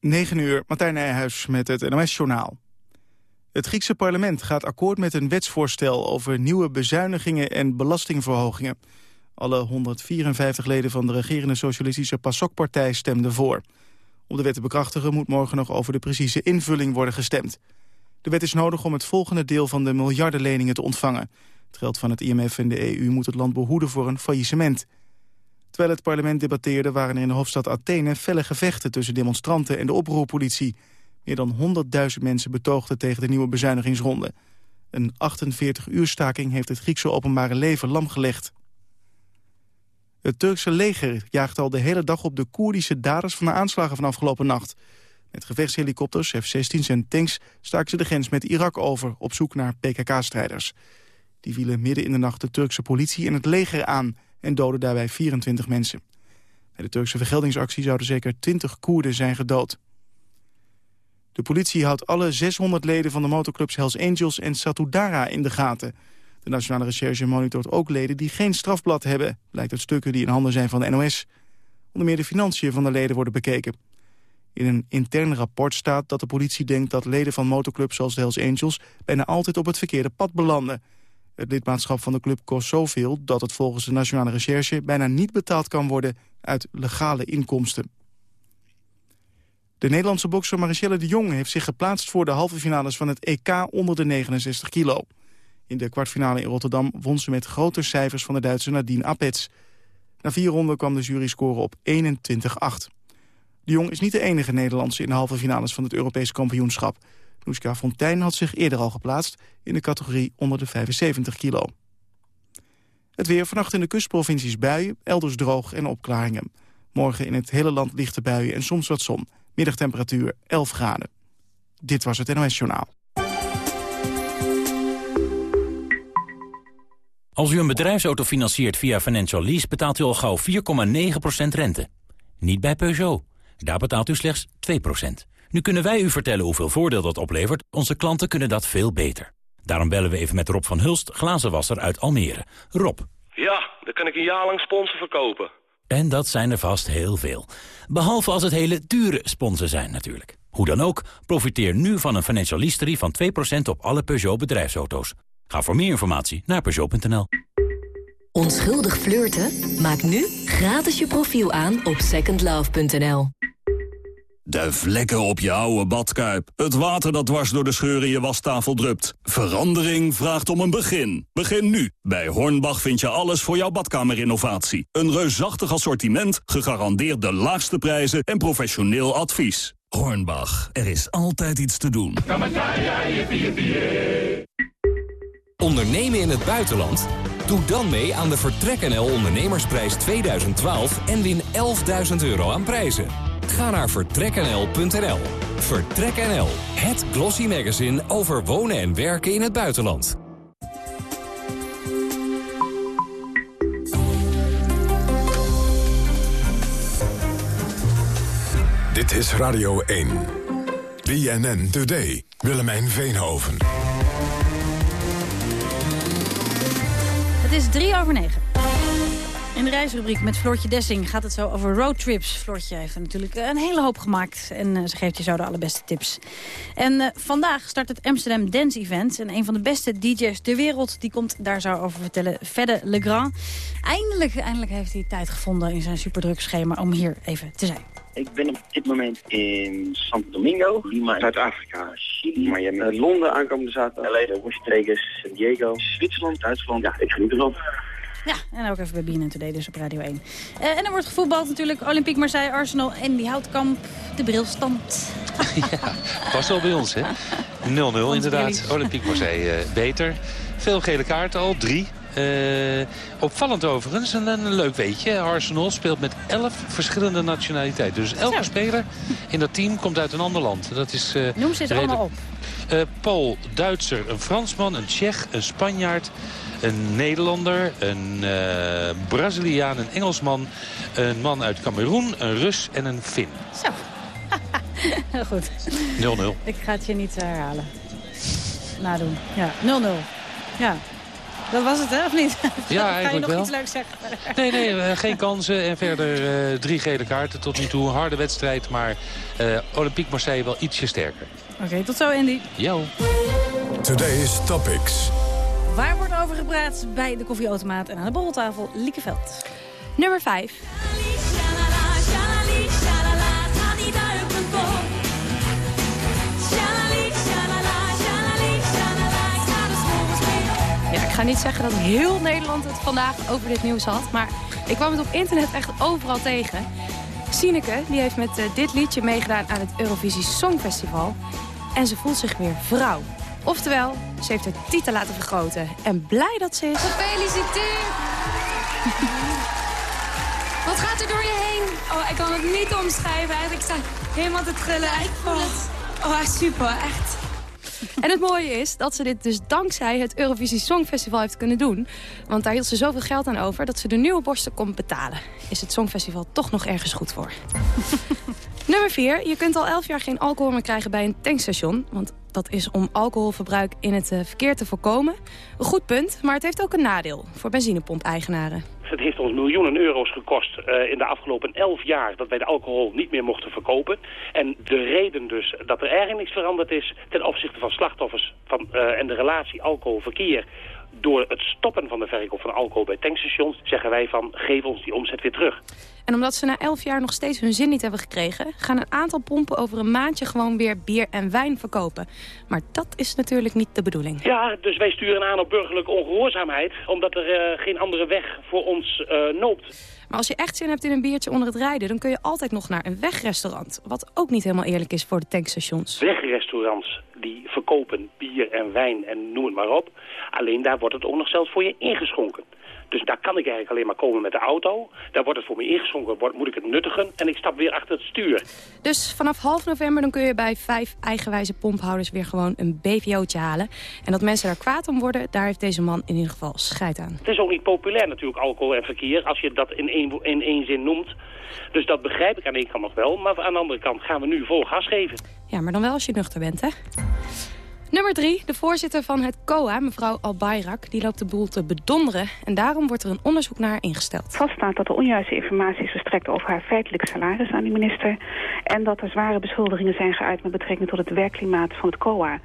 9 uur, Martijn Nijhuis met het NOS-journaal. Het Griekse parlement gaat akkoord met een wetsvoorstel... over nieuwe bezuinigingen en belastingverhogingen. Alle 154 leden van de regerende socialistische PASOK-partij stemden voor. Om de wet te bekrachtigen moet morgen nog over de precieze invulling worden gestemd. De wet is nodig om het volgende deel van de miljardenleningen te ontvangen. Het geld van het IMF en de EU moet het land behoeden voor een faillissement... Terwijl het parlement debatteerde waren er in de hoofdstad Athene felle gevechten tussen demonstranten en de oproerpolitie. Meer dan 100.000 mensen betoogden tegen de nieuwe bezuinigingsronde. Een 48-uur staking heeft het Griekse openbare leven lamgelegd. Het Turkse leger jaagt al de hele dag op de Koerdische daders van de aanslagen van afgelopen nacht. Met gevechtshelikopters, F-16's en tanks staken ze de grens met Irak over op zoek naar PKK-strijders. Die vielen midden in de nacht de Turkse politie en het leger aan en doden daarbij 24 mensen. Bij de Turkse vergeldingsactie zouden zeker 20 Koerden zijn gedood. De politie houdt alle 600 leden van de motorclubs Hells Angels en Satudara in de gaten. De Nationale Recherche monitort ook leden die geen strafblad hebben... blijkt uit stukken die in handen zijn van de NOS. Onder meer de financiën van de leden worden bekeken. In een intern rapport staat dat de politie denkt dat leden van motorclubs zoals de Hells Angels... bijna altijd op het verkeerde pad belanden... Het lidmaatschap van de club kost zoveel dat het volgens de Nationale Recherche bijna niet betaald kan worden uit legale inkomsten. De Nederlandse bokser Marichelle de Jong heeft zich geplaatst voor de halve finales van het EK onder de 69 kilo. In de kwartfinale in Rotterdam won ze met grote cijfers van de Duitse Nadine Apets. Na vier ronden kwam de jury scoren op 21-8. De Jong is niet de enige Nederlandse in de halve finales van het Europees kampioenschap. Noeska Fontijn had zich eerder al geplaatst in de categorie onder de 75 kilo. Het weer vannacht in de kustprovincies buien, elders droog en opklaringen. Morgen in het hele land lichte buien en soms wat zon. Middagtemperatuur 11 graden. Dit was het NOS Journaal. Als u een bedrijfsauto financiert via Financial Lease... betaalt u al gauw 4,9% rente. Niet bij Peugeot. Daar betaalt u slechts 2%. Nu kunnen wij u vertellen hoeveel voordeel dat oplevert. Onze klanten kunnen dat veel beter. Daarom bellen we even met Rob van Hulst, glazenwasser uit Almere. Rob. Ja, dan kan ik een jaar lang sponsor verkopen. En dat zijn er vast heel veel. Behalve als het hele dure sponsen zijn natuurlijk. Hoe dan ook, profiteer nu van een financial history van 2% op alle Peugeot bedrijfsauto's. Ga voor meer informatie naar Peugeot.nl. Onschuldig flirten? Maak nu gratis je profiel aan op secondlove.nl. De vlekken op je oude badkuip. Het water dat dwars door de scheur in je wastafel drupt. Verandering vraagt om een begin. Begin nu. Bij Hornbach vind je alles voor jouw badkamerinnovatie. Een reusachtig assortiment, gegarandeerd de laagste prijzen en professioneel advies. Hornbach, er is altijd iets te doen. Ondernemen in het buitenland? Doe dan mee aan de Vertrek NL Ondernemersprijs 2012 en win 11.000 euro aan prijzen. Ga naar vertreknl.nl. Vertrek NL, het glossy magazine over wonen en werken in het buitenland. Dit is Radio 1. BNN Today. Willemijn Veenhoven. Het is drie over negen. In de reisrubriek met Floortje Dessing gaat het zo over roadtrips. Floortje heeft natuurlijk een hele hoop gemaakt en uh, ze geeft je zo de allerbeste tips. En uh, vandaag start het Amsterdam Dance Event. En een van de beste DJ's ter wereld, die komt daar zo over vertellen. Fedde Legrand. Eindelijk, eindelijk heeft hij tijd gevonden in zijn superdruk schema om hier even te zijn. Ik ben op dit moment in Santo Domingo, Lima, Zuid-Afrika, Chili, Miami, uh, Londen aankomende zaterdag, LA, Washington, San Diego, Zwitserland, Duitsland. Ja, ik geniet ervan. Ja, en ook even bij BNN Today, dus op Radio 1. Uh, en er wordt gevoetbald natuurlijk. Olympique Marseille, Arsenal en die Houtkamp. De brilstand. ja, was wel bij ons, hè? 0-0 inderdaad. Olympique Marseille uh, beter. Veel gele kaarten al, drie. Uh, opvallend overigens, een, een leuk weetje. Arsenal speelt met elf verschillende nationaliteiten. Dus elke Zo. speler in dat team komt uit een ander land. Dat is, uh, Noem ze eens allemaal op. Uh, Pool, Duitser, een Fransman, een Tsjech, een Spanjaard... een Nederlander, een Braziliaan, een Engelsman... een man uit Cameroen, een Rus en een Fin. Zo. Heel goed. 0-0. Ik ga het je niet herhalen. Nadoen. Ja, 0-0. Ja. Dat was het, hè, of niet? Ja, Ga je eigenlijk nog wel. iets leuks zeggen? Nee, nee, eh, geen kansen. En verder eh, drie gele kaarten tot nu toe. Harde wedstrijd, maar eh Olympique Marseille wel ietsje sterker. Oké, tot zo, Andy. Jo. Today's Topics. Waar wordt over gepraat bij de koffieautomaat en aan de borreltafel? Liekeveld. Nummer 5. Ja, ik ga niet zeggen dat heel Nederland het vandaag over dit nieuws had. Maar ik kwam het op internet echt overal tegen. Sineke die heeft met eh, dit liedje meegedaan aan het Eurovisie Songfestival. En ze voelt zich weer vrouw. Oftewel, ze heeft haar titel laten vergroten. En blij dat ze is... Gefeliciteerd! Wat gaat er door je heen? Oh, ik kan het niet omschrijven. Eigenlijk sta helemaal te trillen. ik voel het. Oh, super, echt. En het mooie is dat ze dit dus dankzij het Eurovisie Songfestival heeft kunnen doen. Want daar hield ze zoveel geld aan over dat ze de nieuwe borsten kon betalen. Is het Songfestival toch nog ergens goed voor. Nummer 4. Je kunt al 11 jaar geen alcohol meer krijgen bij een tankstation. Want dat is om alcoholverbruik in het eh, verkeer te voorkomen. Een goed punt, maar het heeft ook een nadeel voor benzinepompeigenaren. Het heeft ons miljoenen euro's gekost eh, in de afgelopen elf jaar dat wij de alcohol niet meer mochten verkopen. En de reden dus dat er eigenlijk niks veranderd is ten opzichte van slachtoffers van, eh, en de relatie alcohol-verkeer. Door het stoppen van de verkoop van alcohol bij tankstations zeggen wij van geef ons die omzet weer terug. En omdat ze na 11 jaar nog steeds hun zin niet hebben gekregen... gaan een aantal pompen over een maandje gewoon weer bier en wijn verkopen. Maar dat is natuurlijk niet de bedoeling. Ja, dus wij sturen aan op burgerlijke ongehoorzaamheid omdat er eh, geen andere weg voor ons eh noopt. Maar als je echt zin hebt in een biertje onder het rijden... dan kun je altijd nog naar een wegrestaurant. Wat ook niet helemaal eerlijk is voor de tankstations. Wegrestaurants die verkopen bier en wijn en noem het maar op. Alleen daar wordt het ook nog zelfs voor je ingeschonken. Dus daar kan ik eigenlijk alleen maar komen met de auto. Daar wordt het voor me ingeschonken, wordt, moet ik het nuttigen en ik stap weer achter het stuur. Dus vanaf half november dan kun je bij vijf eigenwijze pomphouders... weer gewoon een BVO'tje halen. En dat mensen daar kwaad om worden, daar heeft deze man in ieder geval scheid aan. Het is ook niet populair natuurlijk, alcohol en verkeer, als je dat in één, in één zin noemt. Dus dat begrijp ik aan de ene kant nog wel, maar aan de andere kant gaan we nu vol gas geven. Ja, maar dan wel als je nuchter bent, hè? Nummer drie, de voorzitter van het COA, mevrouw Albayrak... die loopt de boel te bedonderen. En daarom wordt er een onderzoek naar ingesteld. Vaststaat dat er onjuiste informatie is verstrekt over haar feitelijk salaris aan die minister. En dat er zware beschuldigingen zijn geuit met betrekking tot het werkklimaat van het COA.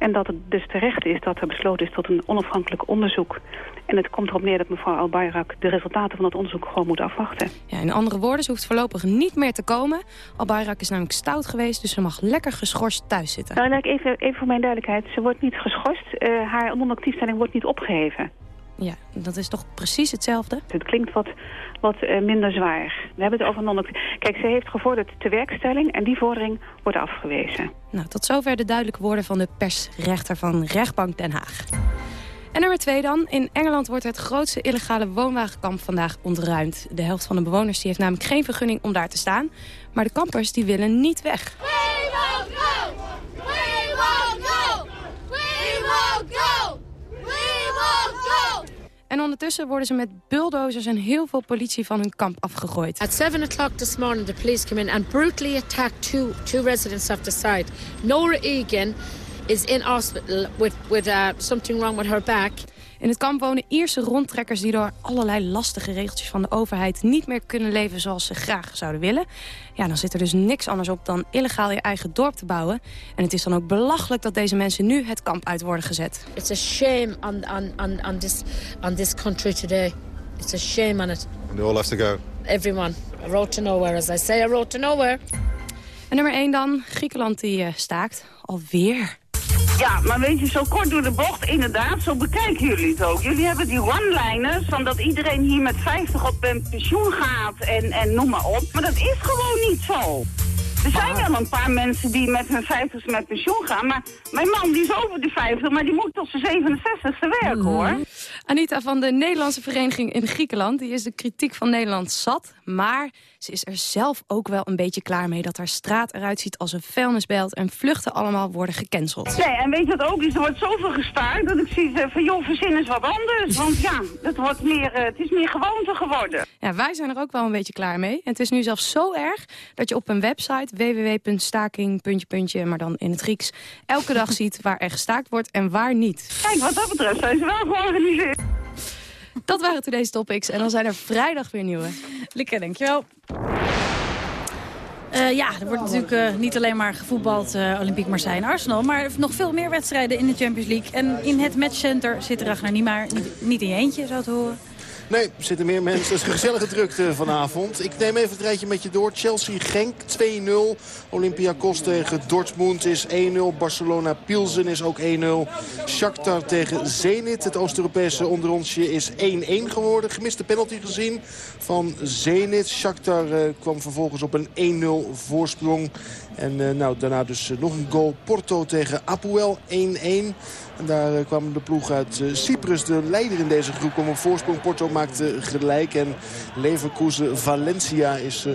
En dat het dus terecht is dat er besloten is tot een onafhankelijk onderzoek. En het komt erop neer dat mevrouw Albayrak de resultaten van dat onderzoek gewoon moet afwachten. Ja, in andere woorden, ze hoeft voorlopig niet meer te komen. Albayrak is namelijk stout geweest, dus ze mag lekker geschorst thuis zitten. Nou, even, even voor mijn duidelijkheid. Ze wordt niet geschorst. Eh, haar non-actiefstelling wordt niet opgeheven. Ja, dat is toch precies hetzelfde? Het klinkt wat, wat eh, minder zwaar. We hebben het over non Kijk, ze heeft gevorderd tewerkstelling en die vordering wordt afgewezen. Nou, tot zover de duidelijke woorden van de persrechter van Rechtbank Den Haag. En nummer twee dan. In Engeland wordt het grootste illegale woonwagenkamp vandaag ontruimd. De helft van de bewoners die heeft namelijk geen vergunning om daar te staan. Maar de kampers die willen niet weg. En ondertussen worden ze met bulldozers en heel veel politie van hun kamp afgegooid. At 7 o'clock this morning, the police came in and brutally attacked two, two residents of the site. Nora Egan is in hospital with, with uh, something wrong with her back. In het kamp wonen Ierse rondtrekkers die door allerlei lastige regeltjes van de overheid niet meer kunnen leven zoals ze graag zouden willen. Ja, dan zit er dus niks anders op dan illegaal je eigen dorp te bouwen. En het is dan ook belachelijk dat deze mensen nu het kamp uit worden gezet. It's a shame on, on, on, on, this, on this country today. It's a shame on it. And they all have to go. Everyone. A road to nowhere, as I say, a road to nowhere. En nummer 1 dan, Griekenland die eh, staakt. Alweer. Ja, maar weet je, zo kort door de bocht, inderdaad, zo bekijken jullie het ook. Jullie hebben die one-liners van dat iedereen hier met 50 op pensioen gaat en, en noem maar op. Maar dat is gewoon niet zo. Er zijn wel een paar mensen die met hun 50 met pensioen gaan, maar mijn man die is over de 50, maar die moet tot zijn 67ste werken hoor. Anita van de Nederlandse Vereniging in Griekenland... die is de kritiek van Nederland zat. Maar ze is er zelf ook wel een beetje klaar mee... dat haar straat eruit ziet als een vuilnisbelt... en vluchten allemaal worden gecanceld. Nee, en weet je wat ook is? Er wordt zoveel gestaakt dat ik zie van joh, verzin eens wat anders. Want ja, het, wordt meer, eh, het is meer gewoonte geworden. Ja, wij zijn er ook wel een beetje klaar mee. En het is nu zelfs zo erg dat je op een website www.staking, puntje, puntje, maar dan in het Grieks, elke dag ziet waar er gestaakt wordt en waar niet. Kijk, wat dat betreft zijn ze wel georganiseerd. Dat waren today's topics. En dan zijn er vrijdag weer nieuwe. Likke, dankjewel. Uh, ja, er wordt natuurlijk uh, niet alleen maar gevoetbald uh, Olympique Marseille en Arsenal... maar nog veel meer wedstrijden in de Champions League. En in het matchcenter zit Ragnar Niemeyer niet, niet in je eentje, zo te horen. Nee, er zitten meer mensen. Het is een gezellige drukte vanavond. Ik neem even het rijtje met je door. Chelsea-Genk 2-0. Olympiakos tegen Dortmund is 1-0. Barcelona-Pilsen is ook 1-0. Shakhtar tegen Zenit, het Oost-Europese onderonsje, is 1-1 geworden. Gemiste penalty gezien van Zenit. Shakhtar uh, kwam vervolgens op een 1-0 voorsprong. En uh, nou, daarna dus uh, nog een goal. Porto tegen Apoel 1-1. En daar uh, kwam de ploeg uit Cyprus, de leider in deze groep, om een voorsprong. Porto maakte gelijk en Leverkusen-Valencia is 0-1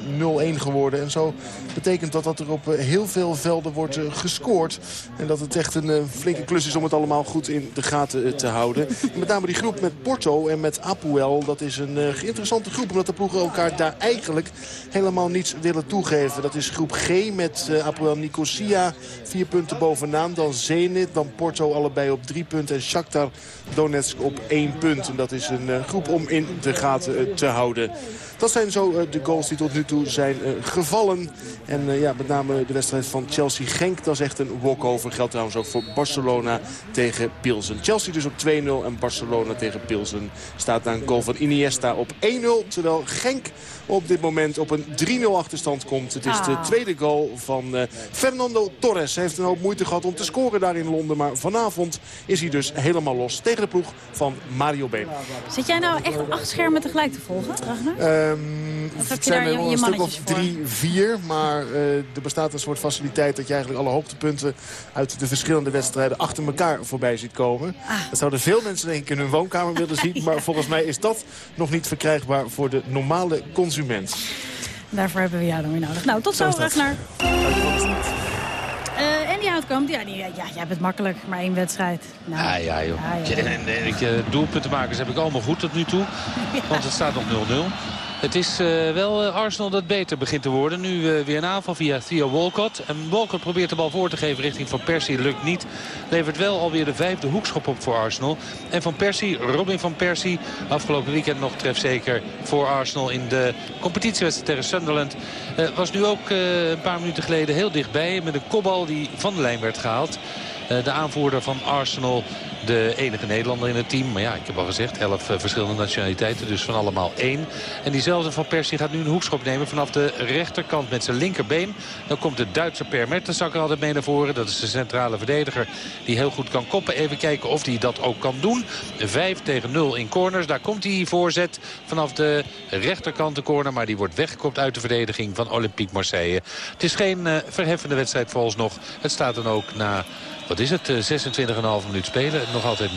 geworden. En zo betekent dat dat er op heel veel velden wordt gescoord. En dat het echt een flinke klus is om het allemaal goed in de gaten te houden. En met name die groep met Porto en met Apoel, dat is een interessante groep. Omdat de ploegen elkaar daar eigenlijk helemaal niets willen toegeven. Dat is groep G met Apoel Nicosia. Vier punten bovenaan. Dan Zenit, dan Porto allebei op drie punten. En Shakhtar Donetsk op één punt. En dat is een uh, groep om in de gaten uh, te houden. Dat zijn zo uh, de goals die tot nu toe zijn gevallen. En ja, met name de wedstrijd van Chelsea-Genk. Dat is echt een walkover. Geldt trouwens ook voor Barcelona tegen Pilsen. Chelsea dus op 2-0 en Barcelona tegen Pilsen staat na een goal van Iniesta op 1-0. Terwijl Genk op dit moment op een 3-0 achterstand komt. Het is de Ah. tweede goal van uh, Fernando Torres. Hij heeft een hoop moeite gehad om te scoren daar in Londen. Maar vanavond is hij dus helemaal los tegen de ploeg van Mario Been. Zit jij nou echt acht schermen tegelijk te volgen, Ragnar? Ehm, Of heb het je daar zijn er je- wel een stuk of drie, vier. Maar eh, er bestaat een soort faciliteit dat je eigenlijk alle hoogtepunten uit de verschillende wedstrijden achter elkaar voorbij ziet komen. Ah. Dat zouden veel mensen denk ik in hun woonkamer willen zien. Maar volgens mij is dat nog niet verkrijgbaar voor de normale consument. Daarvoor hebben we jou dan weer nodig. Nou, tot zo. Ragnar. Eh en die Houtkamp, ja, die, ja, jij hebt het makkelijk. Maar één wedstrijd. Nou, Ja, ja, joh. Ja. En, en, en doelpuntenmakers heb ik allemaal goed tot nu toe. Want het staat nog 0-0. Het is eh, wel eh, Arsenal dat beter begint te worden. Nu eh, weer een aanval via Theo Walcott. En Walcott probeert de bal voor te geven richting Van Persie. Lukt niet. Levert wel alweer de vijfde hoekschop op voor Arsenal. En Van Persie, Robin van Persie. Afgelopen weekend nog trefzeker voor Arsenal in de competitiewedstrijd tegen Sunderland. Was nu ook een paar minuten geleden heel dichtbij. Met een kopbal die van de lijn werd gehaald. Eh, de aanvoerder van Arsenal, de enige Nederlander in het team. Maar ja, ik heb al gezegd, elf eh, verschillende nationaliteiten. Dus van allemaal één. En diezelfde van Persie gaat nu een hoekschop nemen vanaf de rechterkant met zijn linkerbeen. Dan komt de Duitse Per Mertensacker altijd mee naar voren. Dat is de centrale verdediger die heel goed kan koppen. Even kijken of hij dat ook kan doen. 5 tegen 0 in corners. Daar komt hij voorzet vanaf de rechterkant de corner. Maar die wordt weggekopt uit de verdediging van Olympique Marseille. Het is geen eh, verheffende wedstrijd vooralsnog. Het staat dan ook na... Wat is het? eh, 26,5 minuut spelen. Nog altijd 0-0.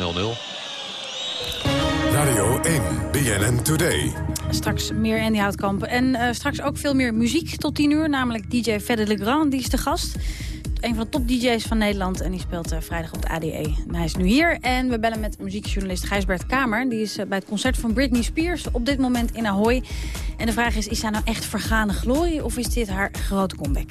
Radio 1, BNN Today. Straks meer Andy Houtkamp. En eh, straks ook veel meer muziek tot 10 uur. Namelijk DJ Fedde Legrand, die is de gast. Een van de top DJ's van Nederland. En die speelt eh, vrijdag op de ADE. En hij is nu hier. En we bellen met muziekjournalist Gijsbert Kamer. Die is eh, bij het concert van Britney Spears op dit moment in Ahoy. En de vraag is, is zij nou echt vergane glorie? Of is dit haar grote comeback?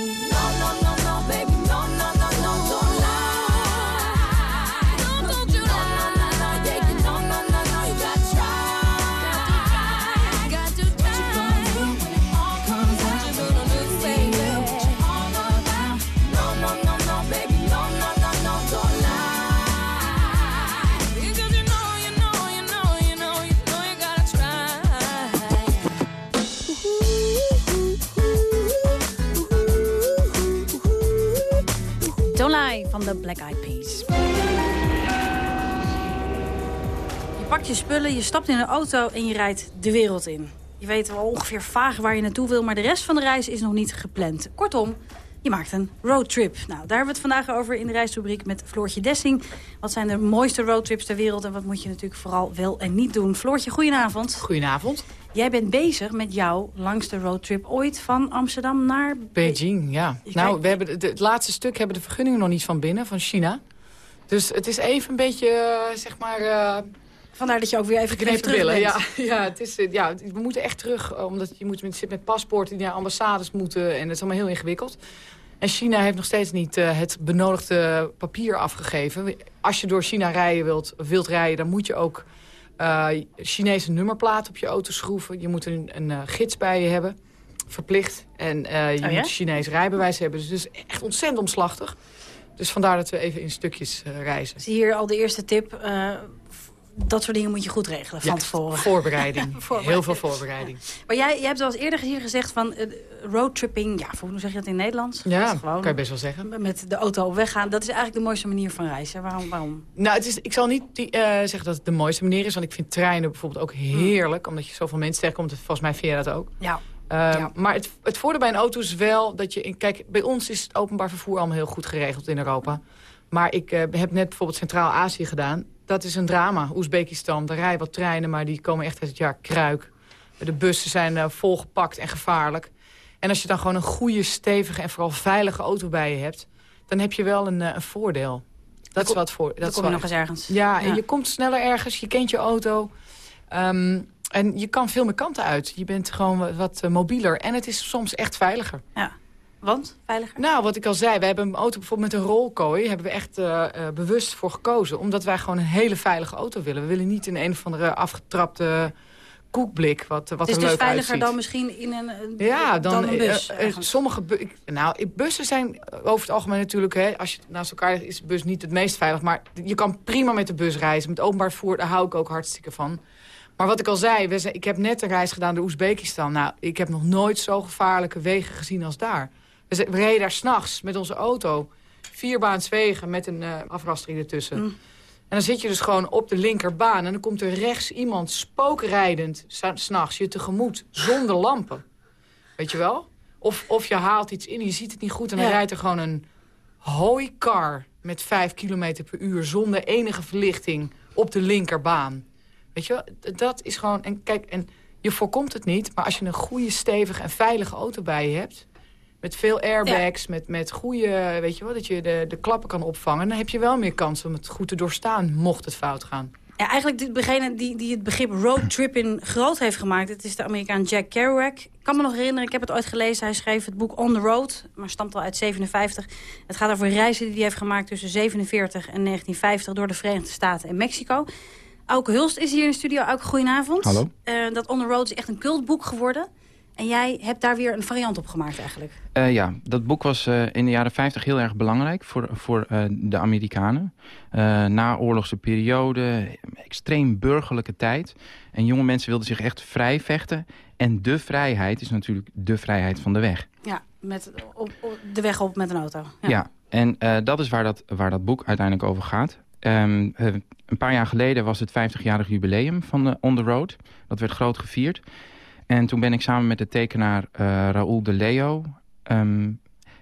Van de Black Eyed Peas. Je pakt je spullen, je stapt in een auto en je rijdt de wereld in. Je weet wel ongeveer vaag waar je naartoe wil, maar de rest van de reis is nog niet gepland. Kortom, je maakt een roadtrip. Nou, daar hebben we het vandaag over in de reisrubriek met Floortje Dessing. Wat zijn de mooiste roadtrips ter wereld en wat moet je natuurlijk vooral wel en niet doen? Floortje, goedenavond. Goedenavond. Jij bent bezig met jouw langste roadtrip ooit van Amsterdam naar... Beijing, ja. Nou, we hebben de, de- het laatste stuk hebben de vergunningen nog niet van binnen, van China. Dus het is even een beetje, eh, zeg maar... eh, Vandaar dat je ook weer even geknepen terug. Ja, ja, het is, eh, ja, we moeten echt terug, eh, omdat je moet, met, zit met paspoorten naar ambassades moeten. En het is allemaal heel ingewikkeld. En China heeft nog steeds niet eh, het benodigde papier afgegeven. Als je door China rijden wilt, wilt rijden, dan moet je ook eh, Chinese nummerplaat op je auto schroeven. Je moet een, een eh, gids bij je hebben, verplicht. En eh, je Oh ja? moet Chinees rijbewijs hebben. Dus het is echt ontzettend omslachtig. Dus vandaar dat we even in stukjes reizen. Zie hier al de eerste tip. Dat soort dingen moet je goed regelen van Ja, tevoren. Voorbereiding. Voorbereiding. Heel veel voorbereiding. Maar jij, jij hebt wel eens eerder hier gezegd van eh, roadtripping. Ja, hoe zeg je dat in Nederlands? Ja, gewoon kan je best wel zeggen. Met de auto op weg gaan. Dat is eigenlijk de mooiste manier van reizen. Waarom? waarom? Nou, het is, ik zal niet die, eh, zeggen dat het de mooiste manier is. Want ik vind treinen bijvoorbeeld ook heerlijk. Omdat je zoveel mensen tegenkomt. Volgens mij vind je dat ook. Ja. Ehm, Maar het, het voordeel bij een auto is wel dat je... Kijk, bij ons is het openbaar vervoer allemaal heel goed geregeld in Europa. Maar ik eh, heb net bijvoorbeeld Centraal-Azië gedaan. Dat is een drama. Oezbekistan, daar rijden wat treinen... maar die komen echt uit het jaar kruik. De bussen zijn eh, volgepakt en gevaarlijk. En als je dan gewoon een goede, stevige en vooral veilige auto bij je hebt... dan heb je wel een, eh, een voordeel. Dat is wat voor. Dat kom je nog eens ergens. Ja, Ja. en je komt sneller ergens, je kent je auto. Ehm, en je kan veel meer kanten uit. Je bent gewoon wat, wat eh, mobieler. En het is soms echt veiliger. Ja. Want? Veiliger? Nou, wat ik al zei, we hebben een auto bijvoorbeeld met een rolkooi... hebben we echt eh, eh, bewust voor gekozen. Omdat wij gewoon een hele veilige auto willen. We willen niet in een of andere afgetrapte koekblik... wat, wat Het is er dus leuk veiliger uitziet. dan misschien in een, een- Ja, dan, een bus. eh, sommige bu- ik- nou, bussen zijn over het algemeen natuurlijk... Hè, als je naast elkaar ligt, is de bus niet het meest veilig. Maar je kan prima met de bus reizen. Met openbaar vervoer, daar hou ik ook hartstikke van. Maar wat ik al zei, we zijn, ik heb net een reis gedaan door Oezbekistan. Nou, ik heb nog nooit zo gevaarlijke wegen gezien als daar. We, zijn- we reden daar s'nachts met onze auto. Vierbaanswegen met een eh afrastering ertussen. Mm. En dan zit je dus gewoon op de linkerbaan... en dan komt er rechts iemand spookrijdend s'nachts je tegemoet, zonder lampen. Weet je wel? Of, of je haalt iets in, je ziet het niet goed... en dan Ja. rijdt er gewoon een hooikar met 5 km per uur... zonder enige verlichting op de linkerbaan. Weet je wel? Dat is gewoon... En kijk, en je voorkomt het niet... maar als je een goede, stevige en veilige auto bij je hebt... met veel airbags, met, met goede... weet je wel, dat je de, de klappen kan opvangen... dan heb je wel meer kans om het goed te doorstaan... mocht het fout gaan. Ja, eigenlijk de- degene die, die het begrip roadtripping groot heeft gemaakt... het is de Amerikaan Jack Kerouac. Ik kan me nog herinneren, ik heb het ooit gelezen. Hij schreef het boek On the Road, maar stamt al uit 57. Het gaat over reizen die hij heeft gemaakt tussen 47 en 1950... door de Verenigde Staten en Mexico. Auke Hulst is hier in de studio. Auke, goedenavond. Hallo. Eh, dat On the Road is echt een cultboek geworden. En jij hebt daar weer een variant op gemaakt eigenlijk. Eh, ja, dat boek was eh, in de jaren 50 heel erg belangrijk voor, voor eh, de Amerikanen. Naoorlogse periode, extreem burgerlijke tijd. En jonge mensen wilden zich echt vrij vechten. En de vrijheid is natuurlijk de vrijheid van de weg. Ja, met, op, op de weg op met een auto. Ja, en dat is waar dat, waar dat boek uiteindelijk over gaat. ehm, eh, een paar jaar geleden was het 50-jarig jubileum van de On The Road. Dat werd groot gevierd. En toen ben ik samen met de tekenaar eh Raoul de Leo... ehm,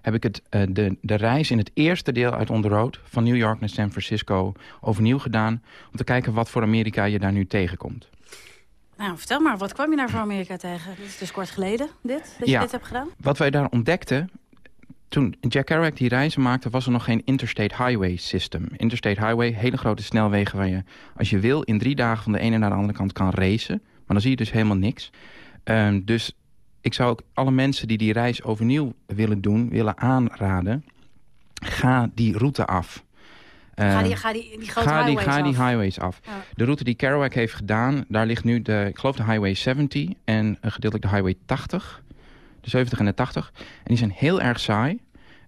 heb ik het, eh, de, de reis in het eerste deel uit On The Road... van New York naar San Francisco overnieuw gedaan... om te kijken wat voor Amerika je daar nu tegenkomt. Nou, vertel maar, wat kwam je naar voor Amerika tegen? Dit is dus kort geleden, dit, dat je dit hebt gedaan? Wat wij daar ontdekten... Toen Jack Kerouac die reizen maakte, was er nog geen interstate highway system. Interstate highway, hele grote snelwegen waar je, als je wil, in drie dagen van de ene naar de andere kant kan racen. Maar dan zie je dus helemaal niks. Ehm, dus ik zou ook alle mensen die die reis overnieuw willen doen, willen aanraden. Ga die route af. Ga Eh, die, ga die, die grote ga die, highways ga die af. highways af. Ja. De route die Kerouac heeft gedaan, daar ligt nu de, ik geloof de Highway 70 en uh, gedeeltelijk de Highway 80. De 70 en de 80. En die zijn heel erg saai.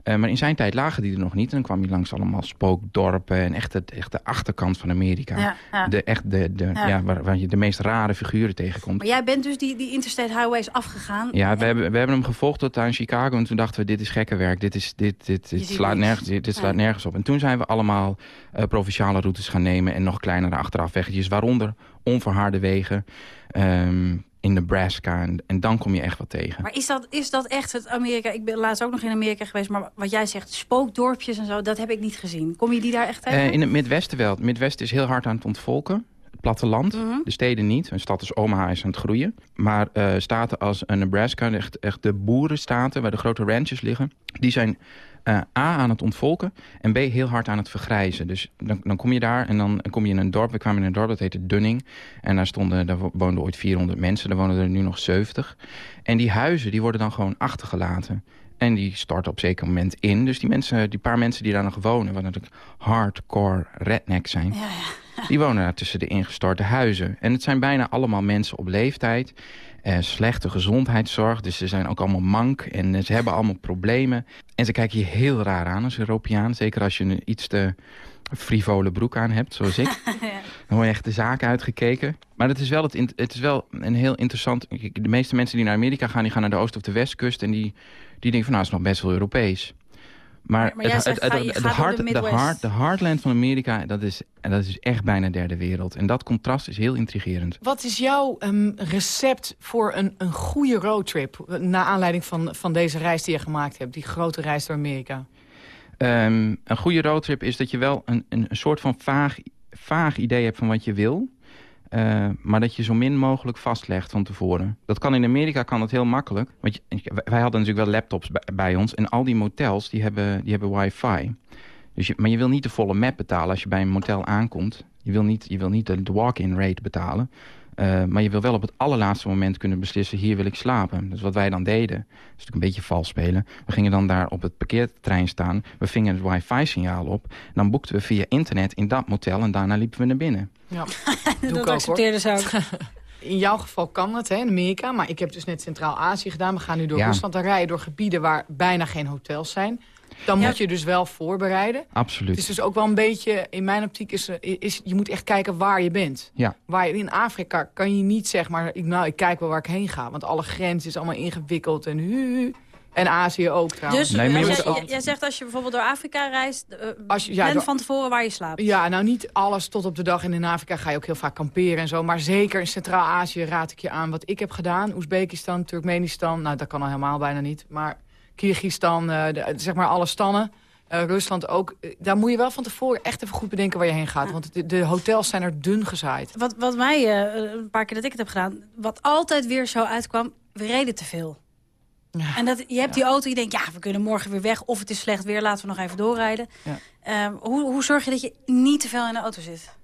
Eh, maar in zijn tijd lagen die er nog niet. En dan kwam je langs allemaal spookdorpen en echt, het, echt de achterkant van Amerika. Ja, ja. De, echt de, de, Ja. ja. waar, waar je de meest rare figuren tegenkomt. Maar jij bent dus die, die interstate highways afgegaan. Ja, we hebben, we hebben hem gevolgd tot aan Chicago. En toen dachten we, dit is gekkenwerk. Dit, is, dit, dit, dit, slaat, nergens, dit, dit slaat nergens op. En toen zijn we allemaal eh, provinciale routes gaan nemen. En nog kleinere achterafweggetjes. Waaronder onverharde wegen ehm, in Nebraska. En, en dan kom je echt wat tegen. Maar is dat, is dat echt het Amerika? Ik ben laatst ook nog in Amerika geweest, maar wat jij zegt, spookdorpjes en zo, dat heb ik niet gezien. Kom je die daar echt tegen? Eh, in het Midwesten wel. Het Midwesten is heel hard aan het ontvolken. Het platteland, Mhm. de steden niet. Een stad als Omaha is aan het groeien. Maar eh, staten als eh, Nebraska, echt, echt de boerenstaten... waar de grote ranches liggen... die zijn eh, A aan het ontvolken en B heel hard aan het vergrijzen. Dus dan, dan kom je daar en dan kom je in een dorp. We kwamen in een dorp, dat heette Dunning. En daar, stonden, daar wo- woonden ooit 400 mensen. Daar wonen er nu nog 70. En die huizen die worden dan gewoon achtergelaten. En die starten op een zeker moment in. Dus die, mensen, die paar mensen die daar nog wonen... wat natuurlijk hardcore redneck zijn... die wonen daar tussen de ingestorte huizen. En het zijn bijna allemaal mensen op leeftijd. Eh, slechte gezondheidszorg, dus ze zijn ook allemaal mank. En ze hebben allemaal problemen. En ze kijken je heel raar aan als Europeaan. Zeker als je een iets te frivole broek aan hebt, zoals ik. Dan word je echt de zaak uitgekeken. Maar het is wel, het, in- het is wel een heel interessant... De meeste mensen die naar Amerika gaan, die gaan naar de oost- of de westkust... en die, die denken van, nou, het is nog best wel Europees. Maar, het, zegt, het, het, het de hart, de heartland van Amerika, dat is, dat is echt bijna derde wereld. En dat contrast is heel intrigerend. Wat is jouw ehm, recept voor een, een goede roadtrip... naar aanleiding van, van deze reis die je gemaakt hebt? Die grote reis door Amerika. Ehm, een goede roadtrip is dat je wel een, een, een soort van vaag, vaag idee hebt van wat je wil. Eh, maar dat je zo min mogelijk vastlegt van tevoren. Dat kan in Amerika kan dat heel makkelijk. Want wij hadden natuurlijk wel laptops bij, bij ons. En al die motels die hebben, die hebben wifi. Dus je, maar je wil niet de volle map betalen als je bij een motel aankomt. Je wil niet, je wil niet de walk-in rate betalen. Eh, maar je wil wel op het allerlaatste moment kunnen beslissen... hier wil ik slapen. Dus wat wij dan deden, dat is natuurlijk een beetje vals spelen. We gingen dan daar op het parkeertrein staan. We vingen het wifi-signaal op. En dan boekten we via internet in dat motel... en daarna liepen we naar binnen. Ja, dat accepteerden ze ook. In jouw geval kan het, hè, in Amerika. Maar ik heb dus net Centraal-Azië gedaan. We gaan nu door Ja. Rusland. Dan rij je door gebieden waar bijna geen hotels zijn. Dan moet je dus wel voorbereiden. Absoluut. Het is dus ook wel een beetje, in mijn optiek, is, eh, is, je moet echt kijken waar je bent. Ja. Waar je, in Afrika kan je niet zeg maar, ik, nou, ik kijk wel waar ik heen ga. Want alle grenzen is allemaal ingewikkeld en hu. En Azië ook trouwens. Dus als jij, zegt als je bijvoorbeeld door Afrika reist, eh Als je- ja, plan door- van tevoren waar je slaapt. Ja, nou niet alles tot op de dag. En in Afrika ga je ook heel vaak kamperen en zo. Maar zeker in Centraal-Azië raad ik je aan wat ik heb gedaan. Oezbekistan, Turkmenistan. Nou, dat kan al helemaal bijna niet. Maar Kyrgyzstan, eh, de- zeg maar alle stannen. Eh, Rusland ook. Eh, Daar moet je wel van tevoren echt even goed bedenken waar je heen gaat. Want de, de hotels zijn er dun gezaaid. Wat, wat mij, eh, een paar keer dat ik het heb gedaan, wat altijd weer zo uitkwam, we reden te veel. En dat, je hebt die auto, je denkt, ja, we kunnen morgen weer weg. Of het is slecht weer, laten we nog even doorrijden. Ja. Ehm, hoe, hoe zorg je dat je niet te veel in de auto zit?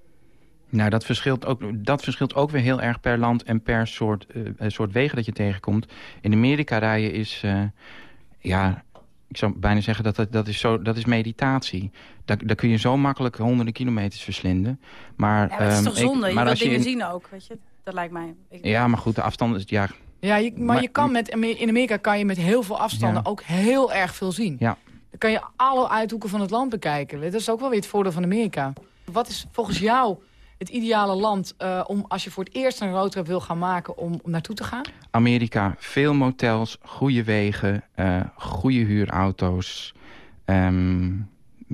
Nou, dat verschilt, ook, dat verschilt ook weer heel erg per land en per soort, eh, eh, soort wegen dat je tegenkomt. In Amerika rijden is, eh, ja, ik zou bijna zeggen dat dat, dat, is, zo, dat is meditatie. Daar, daar kun je zo makkelijk honderden kilometers verslinden. Maar, Ja, maar het is ehm, toch ik- zonde? je maar als je dingen in- zien ook, weet je? Dat lijkt mij. Ik- Ja, maar goed, de afstand is, ja, Ja, je, maar, Maar- je kan met, in Amerika kan je met heel veel afstanden Ja. ook heel erg veel zien. ja. Dan kan je alle uithoeken van het land bekijken. Dat is ook wel weer het voordeel van Amerika. Wat is volgens jou het ideale land eh, om als je voor het eerst een roadtrip wil gaan maken om, om naartoe te gaan? Amerika, veel motels, goede wegen, eh, goede huurauto's. Ehm,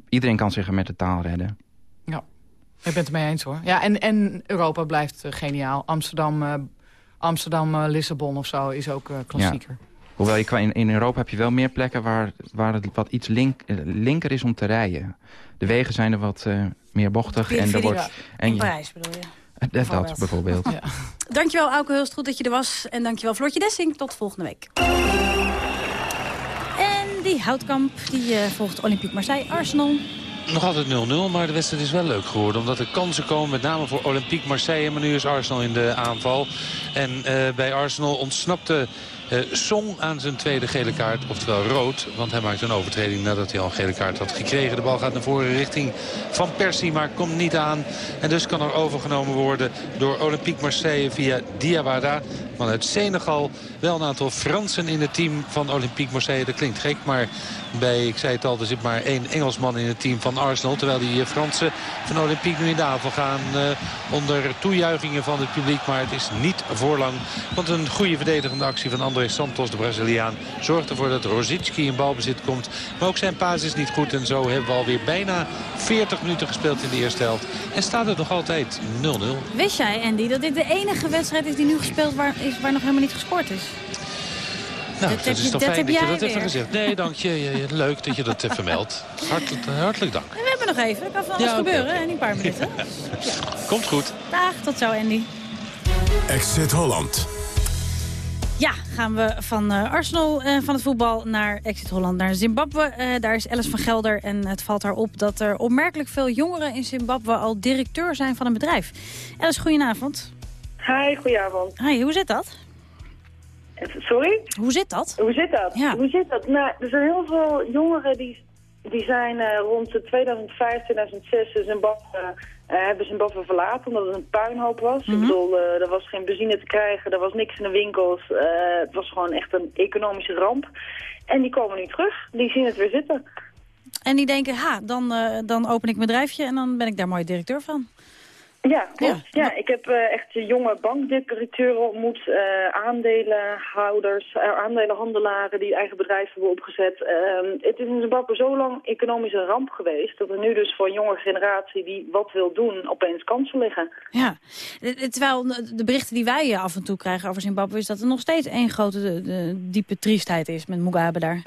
iedereen kan zich er met de taal redden. Ja. Ik ben het ermee eens hoor. Ja, en, en Europa blijft eh, geniaal. Amsterdam, Amsterdam Lissabon of zo is ook klassieker. Hoewel je qua in, in Europa heb je wel meer plekken waar, waar het wat iets link, linker is om te rijden. De wegen zijn er wat eh, meer bochtig. En er wordt, ja. en In je- Parijs bedoel je. Eh, dat Bijvoorbeeld. bijvoorbeeld. Dankjewel, Auke Hulst. Goed dat je er was. En dankjewel, Floortje Dessing. Tot volgende week. En die Houtkamp, die eh, volgt Olympique Marseille, Arsenal. Nog altijd 0-0, maar de wedstrijd is wel leuk geworden. Omdat er kansen komen, met name voor Olympique Marseille. Maar nu is Arsenal in de aanval. En eh, bij Arsenal ontsnapte Song aan zijn tweede gele kaart. Oftewel rood, want hij maakt een overtreding nadat hij al een gele kaart had gekregen. De bal gaat naar voren richting Van Persie, maar komt niet aan. En dus kan er overgenomen worden door Olympique Marseille via Diawara vanuit Senegal. Wel een aantal Fransen in het team van Olympique Marseille. Dat klinkt gek, maar bij, ik zei het al, er zit maar één Engelsman in het team van Arsenal. Terwijl die eh, Fransen van Olympique nu in de gaan eh, onder toejuichingen van het publiek. Maar het is niet voorlang. Want een goede verdedigende actie van André Santos, de Braziliaan, zorgt ervoor dat Rosicki in balbezit komt. Maar ook zijn paas is niet goed. En zo hebben we alweer bijna 40 minuten gespeeld in de eerste helft. En staat het nog altijd 0-0. Wist jij, Andy, dat dit de enige wedstrijd is die nu gespeeld waar, is, waar nog helemaal niet gescoord is? Nou, Dat is je- toch dat fijn dat je dat even gezegd. Nee, dank je. Leuk dat je dat even meldt. Hartelijk, hartelijk dank. En we hebben nog even. Er kan van alles Ja, gebeuren in een paar minuten. Komt goed. Dag, tot zo, Andy. Exit Holland. Ja, gaan we van eh, Arsenal, eh, van het voetbal, naar Exit Holland, naar Zimbabwe. Eh, daar is Alice van Gelder en het valt haar op dat er opmerkelijk veel jongeren in Zimbabwe al directeur zijn van een bedrijf. Alice, goedenavond. Hi, goedenavond. Hi, hoe zit dat? Sorry? Hoe zit dat? Hoe zit dat? Ja. Hoe zit dat? Nou, er zijn heel veel jongeren die, die zijn eh, rond de 2005, 2006 in Zimbabwe, eh, hebben Zimbabwe verlaten omdat het een puinhoop was. Mhm. Ik bedoel, eh, er was geen benzine te krijgen, er was niks in de winkels. eh, het was gewoon echt een economische ramp. En die komen nu terug. Die zien het weer zitten. En die denken, ha, dan, dan open ik mijn bedrijfje en dan ben ik daar mooi directeur van. Ja, klopt. Ja, ik heb eh, echt jonge bankdirecteuren ontmoet, eh, aandelenhouders, eh, aandelenhandelaren die eigen bedrijven hebben opgezet. Ehm, het is in Zimbabwe zo lang economisch een ramp geweest dat er nu dus voor een jonge generatie die wat wil doen opeens kansen liggen. Ja, terwijl de berichten die wij af en toe krijgen over Zimbabwe... is dat er nog steeds één grote de, de diepe triestheid is met Mugabe daar.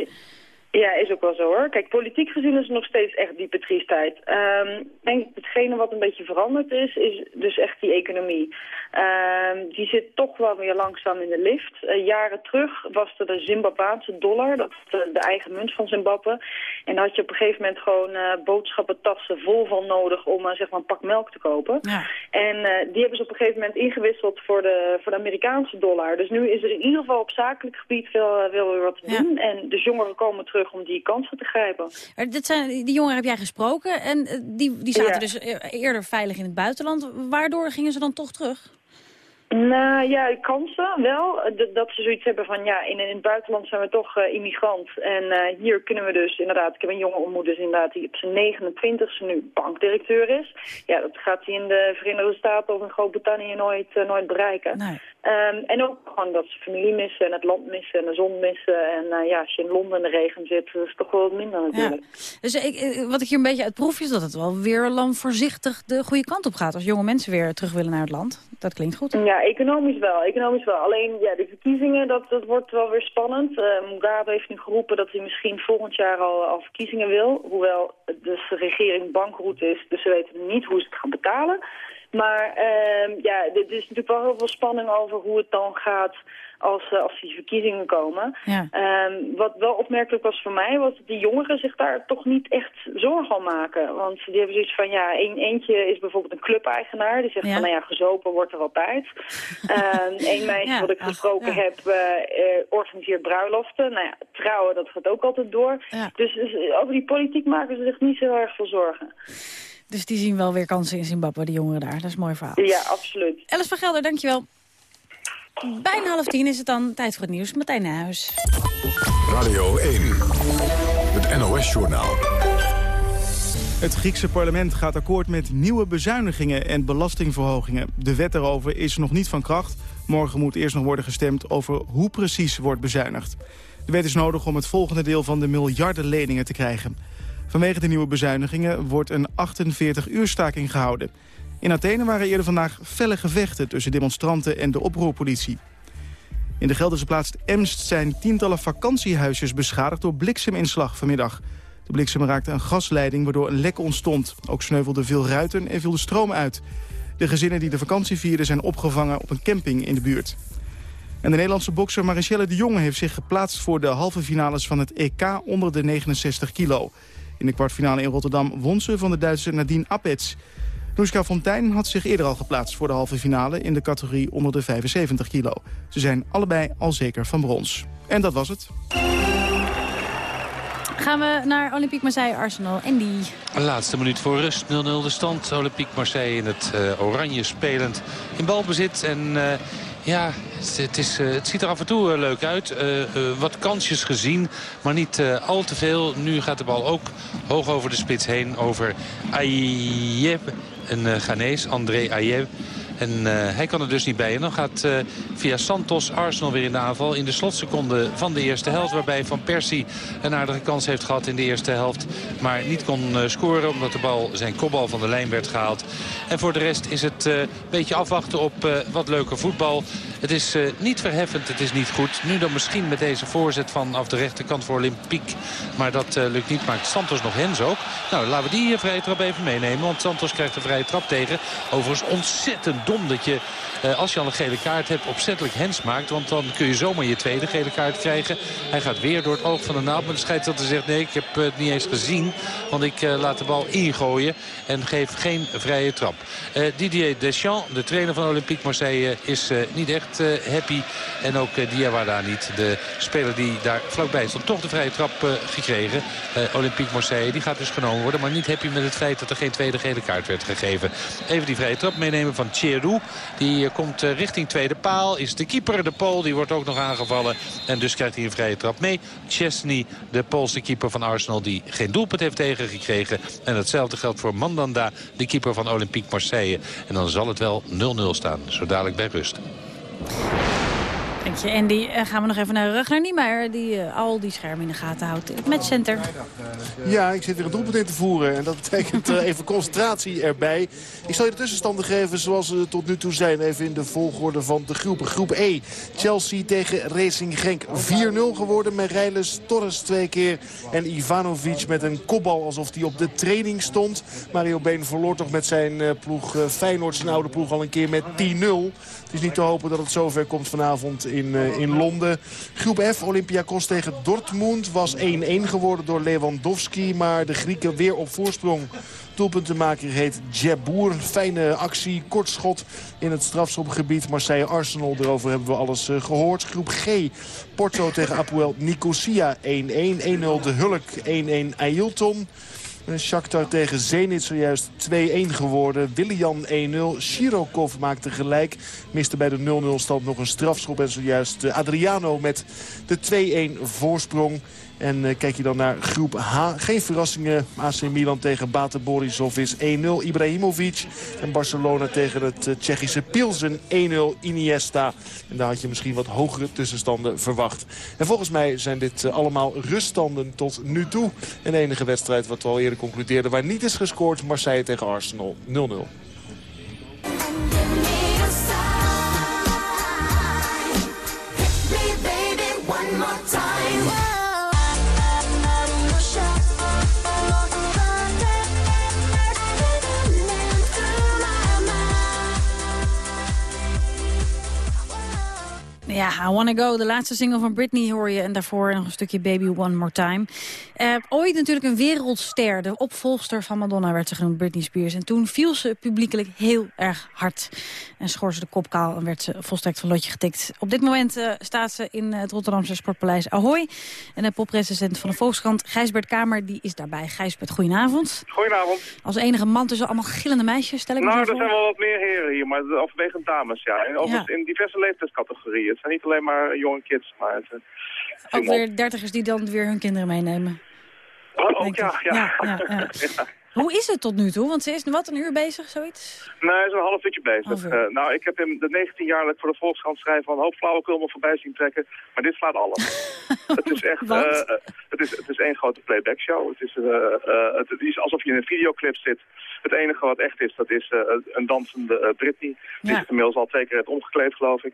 Ja, is ook wel zo hoor. Kijk, politiek gezien is het nog steeds echt diepe triestheid. Ehm, ik denk hetgene wat een beetje veranderd is, is dus echt die economie. Ehm, die zit toch wel weer langzaam in de lift. Eh, jaren terug was er de Zimbabwaanse dollar, dat is de, de eigen munt van Zimbabwe. En daar had je op een gegeven moment gewoon eh, boodschappentassen vol van nodig om eh, zeg maar een pak melk te kopen. En eh, die hebben ze op een gegeven moment ingewisseld voor de, voor de Amerikaanse dollar. Dus nu is er in ieder geval op zakelijk gebied wel, wel weer wat te doen. En dus jongeren komen terug om die kansen te grijpen. Dit zijn, die jongeren heb jij gesproken en eh, die, die zaten Ja. dus e- eerder veilig in het buitenland. Waardoor gingen ze dan toch terug? Nou ja, kansen wel. Eh, Dat- ze zoiets hebben van ja, in, in het buitenland zijn we toch eh, immigrant. En hier kunnen we dus inderdaad, ik heb een jongen ontmoet dus inderdaad die op zijn 29ste nu bankdirecteur is. Ja, dat gaat hij in de Verenigde Staten of in Groot-Brittannië nooit, nooit bereiken. Ehm, en ook gewoon dat ze familie missen en het land missen en de zon missen. En eh, ja, als je in Londen in de regen zit, dat is toch wel wat minder natuurlijk. Dus ik, wat ik hier een beetje uit proef is dat het wel weer lang voorzichtig de goede kant op gaat. Als jonge mensen weer terug willen naar het land. Dat klinkt goed. Ja, economisch wel. Economisch wel. Alleen ja, de verkiezingen, dat, dat wordt wel weer spannend. Eh, Mugabe heeft nu geroepen dat hij misschien volgend jaar al, al verkiezingen wil. Hoewel dus de regering bankroet is, dus ze weten niet hoe ze het gaan betalen. Maar ehm, ja, er is natuurlijk wel heel veel spanning over hoe het dan gaat als, eh, als die verkiezingen komen. Ja. Ehm, wat wel opmerkelijk was voor mij, was dat die jongeren zich daar toch niet echt zorgen om maken. Want die hebben zoiets van, ja, een, eentje is bijvoorbeeld een clubeigenaar. Die zegt Ja. van, nou ja, gezopen wordt er altijd. Eén meisje Ja, wat ik gesproken heb, eh, eh, organiseert bruiloften. Nou ja, trouwen, dat gaat ook altijd door. Dus, dus over die politiek maken ze zich niet zo erg veel zorgen. Dus die zien wel weer kansen in Zimbabwe, die jongeren daar. Dat is een mooi verhaal. Ja, absoluut. Alice van Gelder, dankjewel. Bijna half tien is het dan tijd voor het nieuws. Martijn Nijhuis. Radio 1. Het NOS-journaal. Het Griekse parlement gaat akkoord met nieuwe bezuinigingen en belastingverhogingen. De wet daarover is nog niet van kracht. Morgen moet eerst nog worden gestemd over hoe precies wordt bezuinigd. De wet is nodig om het volgende deel van de miljarden leningen te krijgen. Vanwege de nieuwe bezuinigingen wordt een 48-uur staking gehouden. In Athene waren eerder vandaag felle gevechten tussen demonstranten en de oproerpolitie. In de Gelderse plaats Emst zijn tientallen vakantiehuisjes beschadigd door blikseminslag vanmiddag. De bliksem raakte een gasleiding waardoor een lek ontstond. Ook sneuvelden veel ruiten en viel de stroom uit. De gezinnen die de vakantie vierden zijn opgevangen op een camping in de buurt. En de Nederlandse bokser Marichelle de Jonge heeft zich geplaatst voor de halve finales van het EK onder de 69 kilo. In de kwartfinale in Rotterdam won ze van de Duitse Nadine Appets. Noeska Fontijn had zich eerder al geplaatst voor de halve finale in de categorie onder de 75 kilo. Ze zijn allebei al zeker van brons. En dat was het. Gaan we naar Olympique Marseille Arsenal. En die... Laatste minuut voor rust. 0-0 de stand. Olympique Marseille in het eh, oranje spelend. In balbezit en... eh, ja, het, is, eh, het ziet er af en toe eh, leuk uit. Eh, wat kansjes gezien, maar niet al te veel. Nu gaat de bal ook hoog over de spits heen. Over Ayew, een Ghanese, André Ayew. En eh, hij kan er dus niet bij. En dan gaat eh, via Santos Arsenal weer in de aanval. In de slotseconde van de eerste helft. Waarbij Van Persie een aardige kans heeft gehad in de eerste helft. Maar niet kon eh, scoren omdat de bal zijn kopbal van de lijn werd gehaald. En voor de rest is het een beetje afwachten op wat leuker voetbal. Het is niet verheffend, het is niet goed. Nu dan misschien met deze voorzet vanaf de rechterkant voor Olympique. Maar dat lukt niet. Maakt Santos nog hens ook. Nou, laten we die vrije trap even meenemen. Want Santos krijgt een vrije trap tegen. Overigens ontzettend dom dat je, eh, als je al een gele kaart hebt, opzettelijk hens maakt. Want dan kun je zomaar je tweede gele kaart krijgen. Hij gaat weer door het oog van de naald. Maar de scheidsrechter zegt nee, ik heb eh, het niet eens gezien. Want ik eh, laat de bal ingooien en geef geen vrije trap. Didier Deschamps, de trainer van Olympique Marseille, is niet echt happy. En ook Diawara niet. De speler die daar vlakbij stond. Toch de vrije trap gekregen. Olympique Marseille. Die gaat dus genomen worden. Maar niet happy met het feit dat er geen tweede gele kaart werd gegeven. Even die vrije trap meenemen van Die eh, komt eh, richting tweede paal. Is de keeper. De Pool. Die wordt ook nog aangevallen. En dus krijgt hij een vrije trap mee. Chesney, de Poolse keeper van Arsenal. Die geen doelpunt heeft tegengekregen. En hetzelfde geldt voor Mandanda. De keeper van Olympique Marseille. En dan zal het wel 0-0 staan. Zo dadelijk bij rust. Je, Andy. Eh, gaan we nog even naar Ragnar Niemeyer, die eh, al die schermen in de gaten houdt. Het matchcenter. Ja, ik zit weer een doelpunt in te voeren. En dat betekent eh, even concentratie erbij. Ik zal je de tussenstanden geven zoals ze tot nu toe zijn. Even in de volgorde van de groepen. Groep E. Chelsea tegen Racing Genk 4-0 geworden. Met Rijles Torres twee keer. En Ivanovic met een kopbal alsof hij op de training stond. Mario Been verloor toch met zijn ploeg Feyenoord, zijn oude ploeg, al een keer met 10-0. Het is niet te hopen dat het zover komt vanavond in, eh, in Londen. Groep F, Olympiakos tegen Dortmund, was 1-1 geworden door Lewandowski. Maar de Grieken weer op voorsprong. Doelpuntenmaker heet Jeboer. Fijne actie, kort schot in het strafschopgebied. Marseille-Arsenal, daarover hebben we alles eh, gehoord. Groep G, Porto tegen Apoel Nicosia 1-1. 1-0 de Hulk, 1-1 Ailton. Shakhtar tegen Zenit zojuist 2-1 geworden. Willian 1-0. Shirokov maakte gelijk. Miste bij de 0-0 stand nog een strafschop. En zojuist eh, Adriano met de 2-1 voorsprong. En uh, kijk je dan naar groep H. Geen verrassingen. AC Milan tegen Bate Borisov is 1-0. Ibrahimovic. En Barcelona tegen het uh, Tsjechische Pilsen 1-0 Iniesta. En daar had je misschien wat hogere tussenstanden verwacht. En volgens mij zijn dit uh, allemaal ruststanden tot nu toe. En de enige wedstrijd wat we al eerder concludeerden waar niet is gescoord. Marseille tegen Arsenal 0-0. I Wanna Go, de laatste single van Britney hoor je. En daarvoor nog een stukje Baby One More Time. Uh, ooit natuurlijk een wereldster. De opvolgster van Madonna werd ze genoemd, Britney Spears. En toen viel ze publiekelijk heel erg hard. En schoor ze de kop kaal en werd ze volstrekt van lotje getikt. Op dit moment uh, staat ze in het Rotterdamse Sportpaleis Ahoy. En de poprecensent van de Volkskrant, Gijsbert Kamer, die is daarbij. Gijsbert, goedenavond. Goedenavond. Als enige man tussen allemaal gillende meisjes, stel ik me Nou, er zijn wel wat meer heren hier, maar overwegend dames, ja. En overigens in diverse leeftijdscategorieën. Het zijn niet alleen maar jonge kids, maar het. Ook weer dertigers die dan weer hun kinderen meenemen. Oh, ook, ja, ja. Ja, ja, ja. Ja. Hoe is het tot nu toe? Want ze is wat, een uur bezig, zoiets? Nee, zo'n half uurtje bezig. Uur. Eh, nou, ik heb in de 19 jaar voor de Volkskrant schrijf van een hoop flauwekul voorbij zien trekken. Maar dit slaat alles. Het is echt, eh, eh, het, is, het is één grote playback show. Het is, het is alsof je in een videoclip zit. Het enige wat echt is, dat is eh, een dansende eh, Britney. Die Ja. is inmiddels al twee keer heeft omgekleed, geloof ik.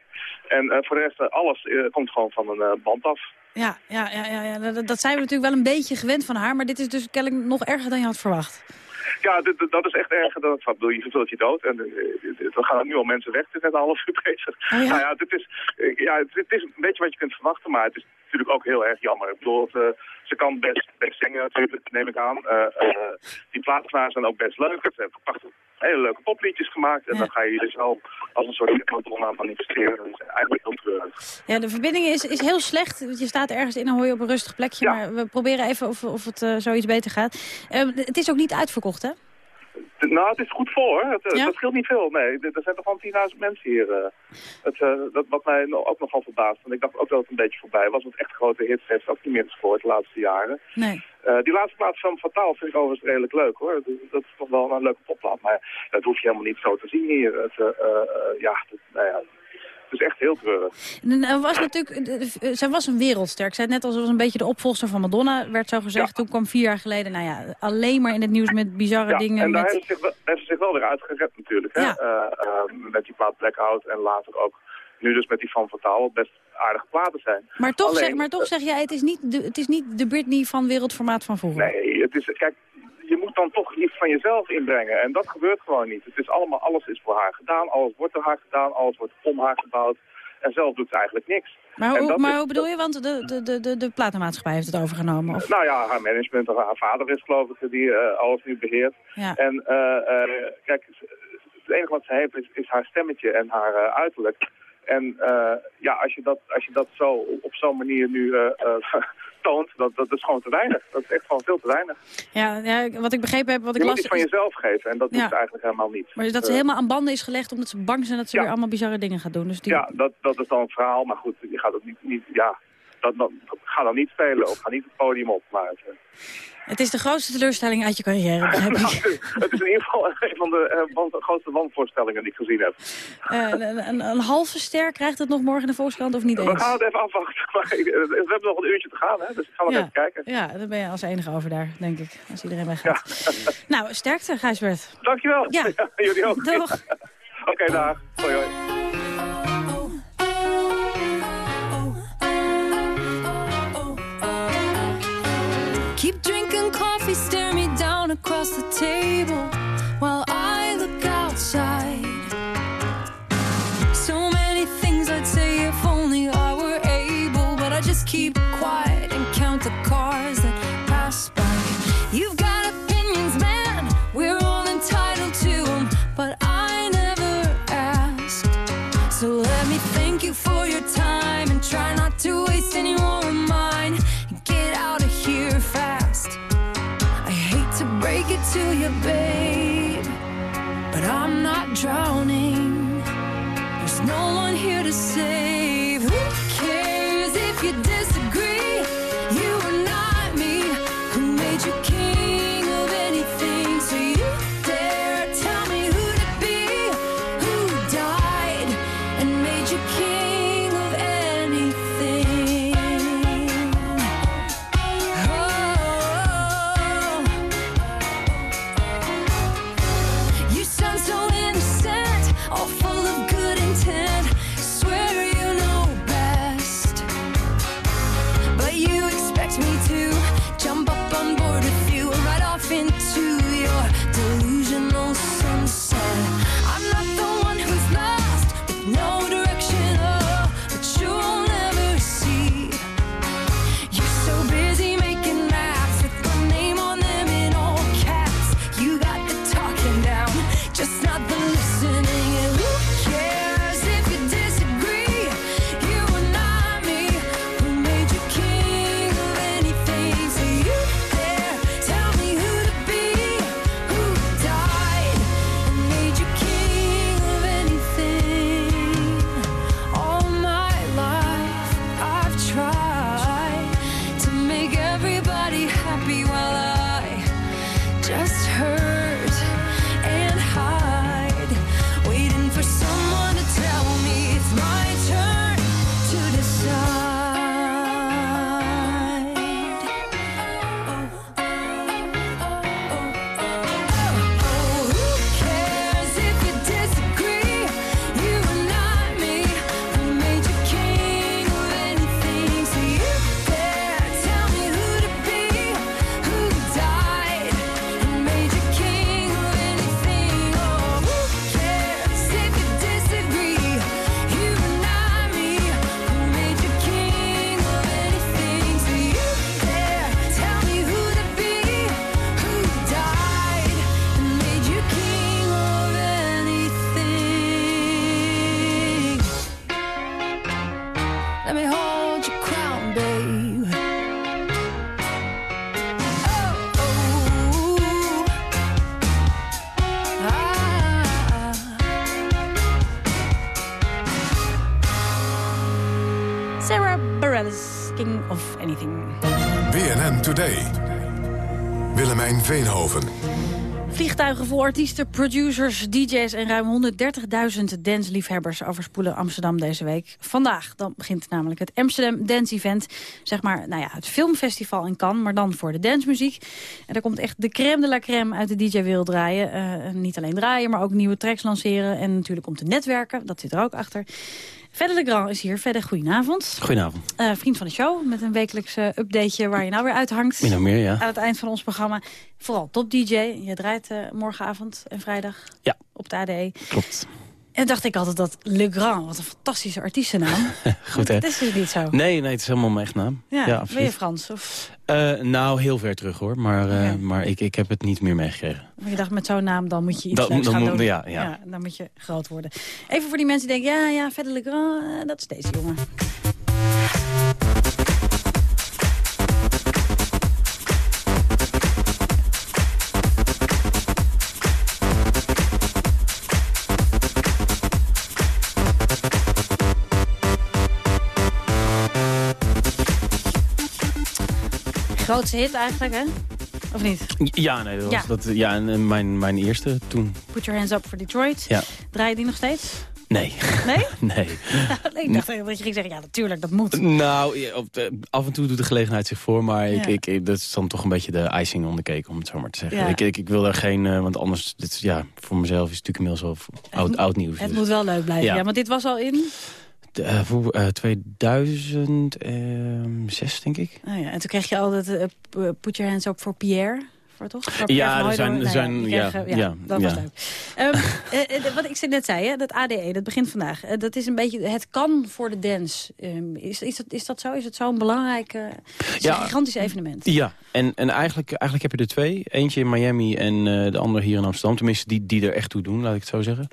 En eh, voor de rest, alles komt gewoon van een band af. Ja, ja, ja, ja, ja. Dat, dat zijn we natuurlijk wel een beetje gewend van haar. Maar dit is dus kennelijk nog erger dan je had verwacht. Ja, dit- dit- dat is echt erger dan het bedoel, Je vervult je dood en er gaan nu al mensen weg. Het is net een half uur bezig. Oh ja? Nou ja, dit is, ja het, het is een beetje wat je kunt verwachten, maar het is natuurlijk ook heel erg jammer. Ik bedoel, eh, ze kan best, best zingen natuurlijk, neem ik aan. Eh, eh, die plaatsen zijn ook best leuk. Ze hebben prachtig hele leuke popliedjes gemaakt. En dan ga je dus al als een soort kanton aan manifesteren. Dat is eigenlijk heel treurig. Ja, de verbinding is, is heel slecht. Je staat ergens in en hoor je op een rustig plekje. Maar we proberen even of, of het zoiets beter gaat. Eh, het is ook niet uitverkocht, hè? Nou, het is goed voor. Het, eh, Ja? Dat scheelt niet veel. Nee, er zijn toch gewoon 10.000 mensen hier. eh. Het, eh, dat, wat mij ook nogal verbaast. Want ik dacht ook dat het een beetje voorbij was. Want echt grote hits heeft ook niet meer gescoord de laatste jaren. Nee. Die laatste plaats van Fataal vind ik overigens redelijk leuk hoor. Dat, dat is toch wel een leuke popplaat. Maar dat hoef je helemaal niet zo te zien hier. Het, ja, dat, nou ja, het is echt heel treurig. Eh, was natuurlijk, eh, eh, zij was een wereldster. Ik zei het net al, ze was een beetje de opvolger van Madonna, werd zo gezegd. Toen kwam vier jaar geleden, nou ja, alleen maar in het nieuws met bizarre Ja, dingen. en daar met- heeft ze, zich wel, heeft ze zich wel weer uitgered natuurlijk. Hè? Ja. Met die plaat Blackout en later ook nu dus met die van. Wat best aardige platen zijn. Maar toch, Alleen, zeg, maar toch zeg jij, het is, niet de, het is niet de Britney van wereldformaat van vroeger. Nee, het is, kijk, je moet dan toch iets van jezelf inbrengen. En dat gebeurt gewoon niet. Het is allemaal, alles is voor haar gedaan, alles wordt door haar gedaan, alles wordt om haar gebouwd. En zelf doet ze eigenlijk niks. Maar, hoe, maar is- hoe bedoel je? Want de, de, de, de, de platenmaatschappij heeft het overgenomen. Of? Nou ja, haar management, of haar vader is geloof ik die eh, alles nu beheert. Ja. En eh, eh, kijk, het enige wat ze heeft is, is haar stemmetje en haar uiterlijk. En ja, als je dat, als je dat zo op zo'n manier nu toont, dat, dat is gewoon te weinig. Dat is echt gewoon veel te weinig. Ja, ja, wat ik begrepen heb, wat je ik moet las... iets van jezelf geven en dat doet Ja. ze eigenlijk helemaal niet. Maar dat ze Eh, helemaal aan banden is gelegd omdat ze bang zijn dat ze Ja. weer allemaal bizarre dingen gaat doen. Dus die... Ja, dat, dat is dan het verhaal. Maar goed, je gaat het niet, niet ja, dat, dat, dat- ga dan niet spelen of ga niet het podium op. Maar het, eh, Het is de grootste teleurstelling uit je carrière, begrijp ik. het is in ieder geval een van de eh, grootste wanvoorstellingen die ik gezien heb. Eh, een, een, een halve ster krijgt het nog morgen in de Volkskrant of niet We eens? gaan het even afwachten. Maar eh, we hebben nog een uurtje te gaan, hè? dus ik ga nog Ja. even kijken. Ja, dan ben je als enige over daar, denk ik. Als iedereen weggaat. Nou, sterkte, Gijsbert. Dankjewel. Ja. jullie ook. Doeg. Oké, dag. Hoi, hoi. Coffee, stare me down across the table while I look outside. So many things I'd say if only I were able, but I just keep Vol artiesten, producers, dj's en ruim 130.000 dansliefhebbers overspoelen Amsterdam deze week. Vandaag dan begint namelijk het Amsterdam Dance Event. Zeg maar, nou ja, het filmfestival in Cannes, maar dan voor de dancemuziek. En daar komt echt de crème de la crème uit de DJ-wereld draaien. Eh, niet alleen draaien, maar ook nieuwe tracks lanceren. En natuurlijk om te netwerken, dat zit er ook achter. Verder Legrand is hier. Verder, goedenavond. Goedenavond. Eh, vriend van de show, met een wekelijks eh, updateje waar je nou weer uithangt. Min of meer, ja. Aan het eind van ons programma. Vooral top DJ. Je draait eh, morgenavond en vrijdag Ja. op de ADE. Klopt. En dacht ik altijd dat Legrand, wat een fantastische artiestennaam. Goed, hè? Dat is dus niet zo. Nee, nee, het is helemaal mijn echte naam. Ja, ben je. Frans? Of Eh, nou, heel ver terug, hoor. Maar, eh, maar ik, ik heb het niet meer meegekregen. maar je dacht met zo'n naam, dan moet je iets dan gaan moet- doen. ja, ja. dan moet je groot worden. Even voor die mensen die denken, ja, ja, verder Legrand, eh, dat is deze jongen. Grootste hit eigenlijk, hè? Of niet? Ja, nee, dat was Ja. Dat, ja en, eh, mijn, mijn eerste toen. Put Your Hands Up for Detroit. Ja. Draai je die nog steeds? Nee. Nee? nee. ik dacht dat je ging zeggen, ja, natuurlijk, dat moet. Nou, ja, op de- af en toe doet de gelegenheid zich voor, maar ik, Ja. ik, dat is dan toch een beetje de icing on the cake, om het zo maar te zeggen. Ja. Ik, ik, ik wil er geen, eh, want anders, dit, ja, voor mezelf is het natuurlijk inmiddels wel oud, oud nieuws. Het dus. moet wel leuk blijven, ja. Ja. Want dit was al in... De, eh, voor, eh, 2006, denk ik. Oh ja, en toen kreeg je altijd eh, p- Put Your Hands Up for Pierre. Voor toch? Voor Ja, Pierre er zijn- er Nou zijn- ja, kreeg, eh, ja, dat was leuk. Ehm, eh, eh, wat ik net zei, hè, dat ADE, dat begint vandaag. Eh, dat is een beetje, het kan voor de dance. Ehm, is, is, dat, is dat zo? Is het zo'n belangrijk, eh, een gigantisch evenement? Ja, en, en eigenlijk, eigenlijk heb je er twee. Eentje in Miami en eh, de andere hier in Amsterdam. Tenminste, die, die er echt toe doen, laat ik het zo zeggen.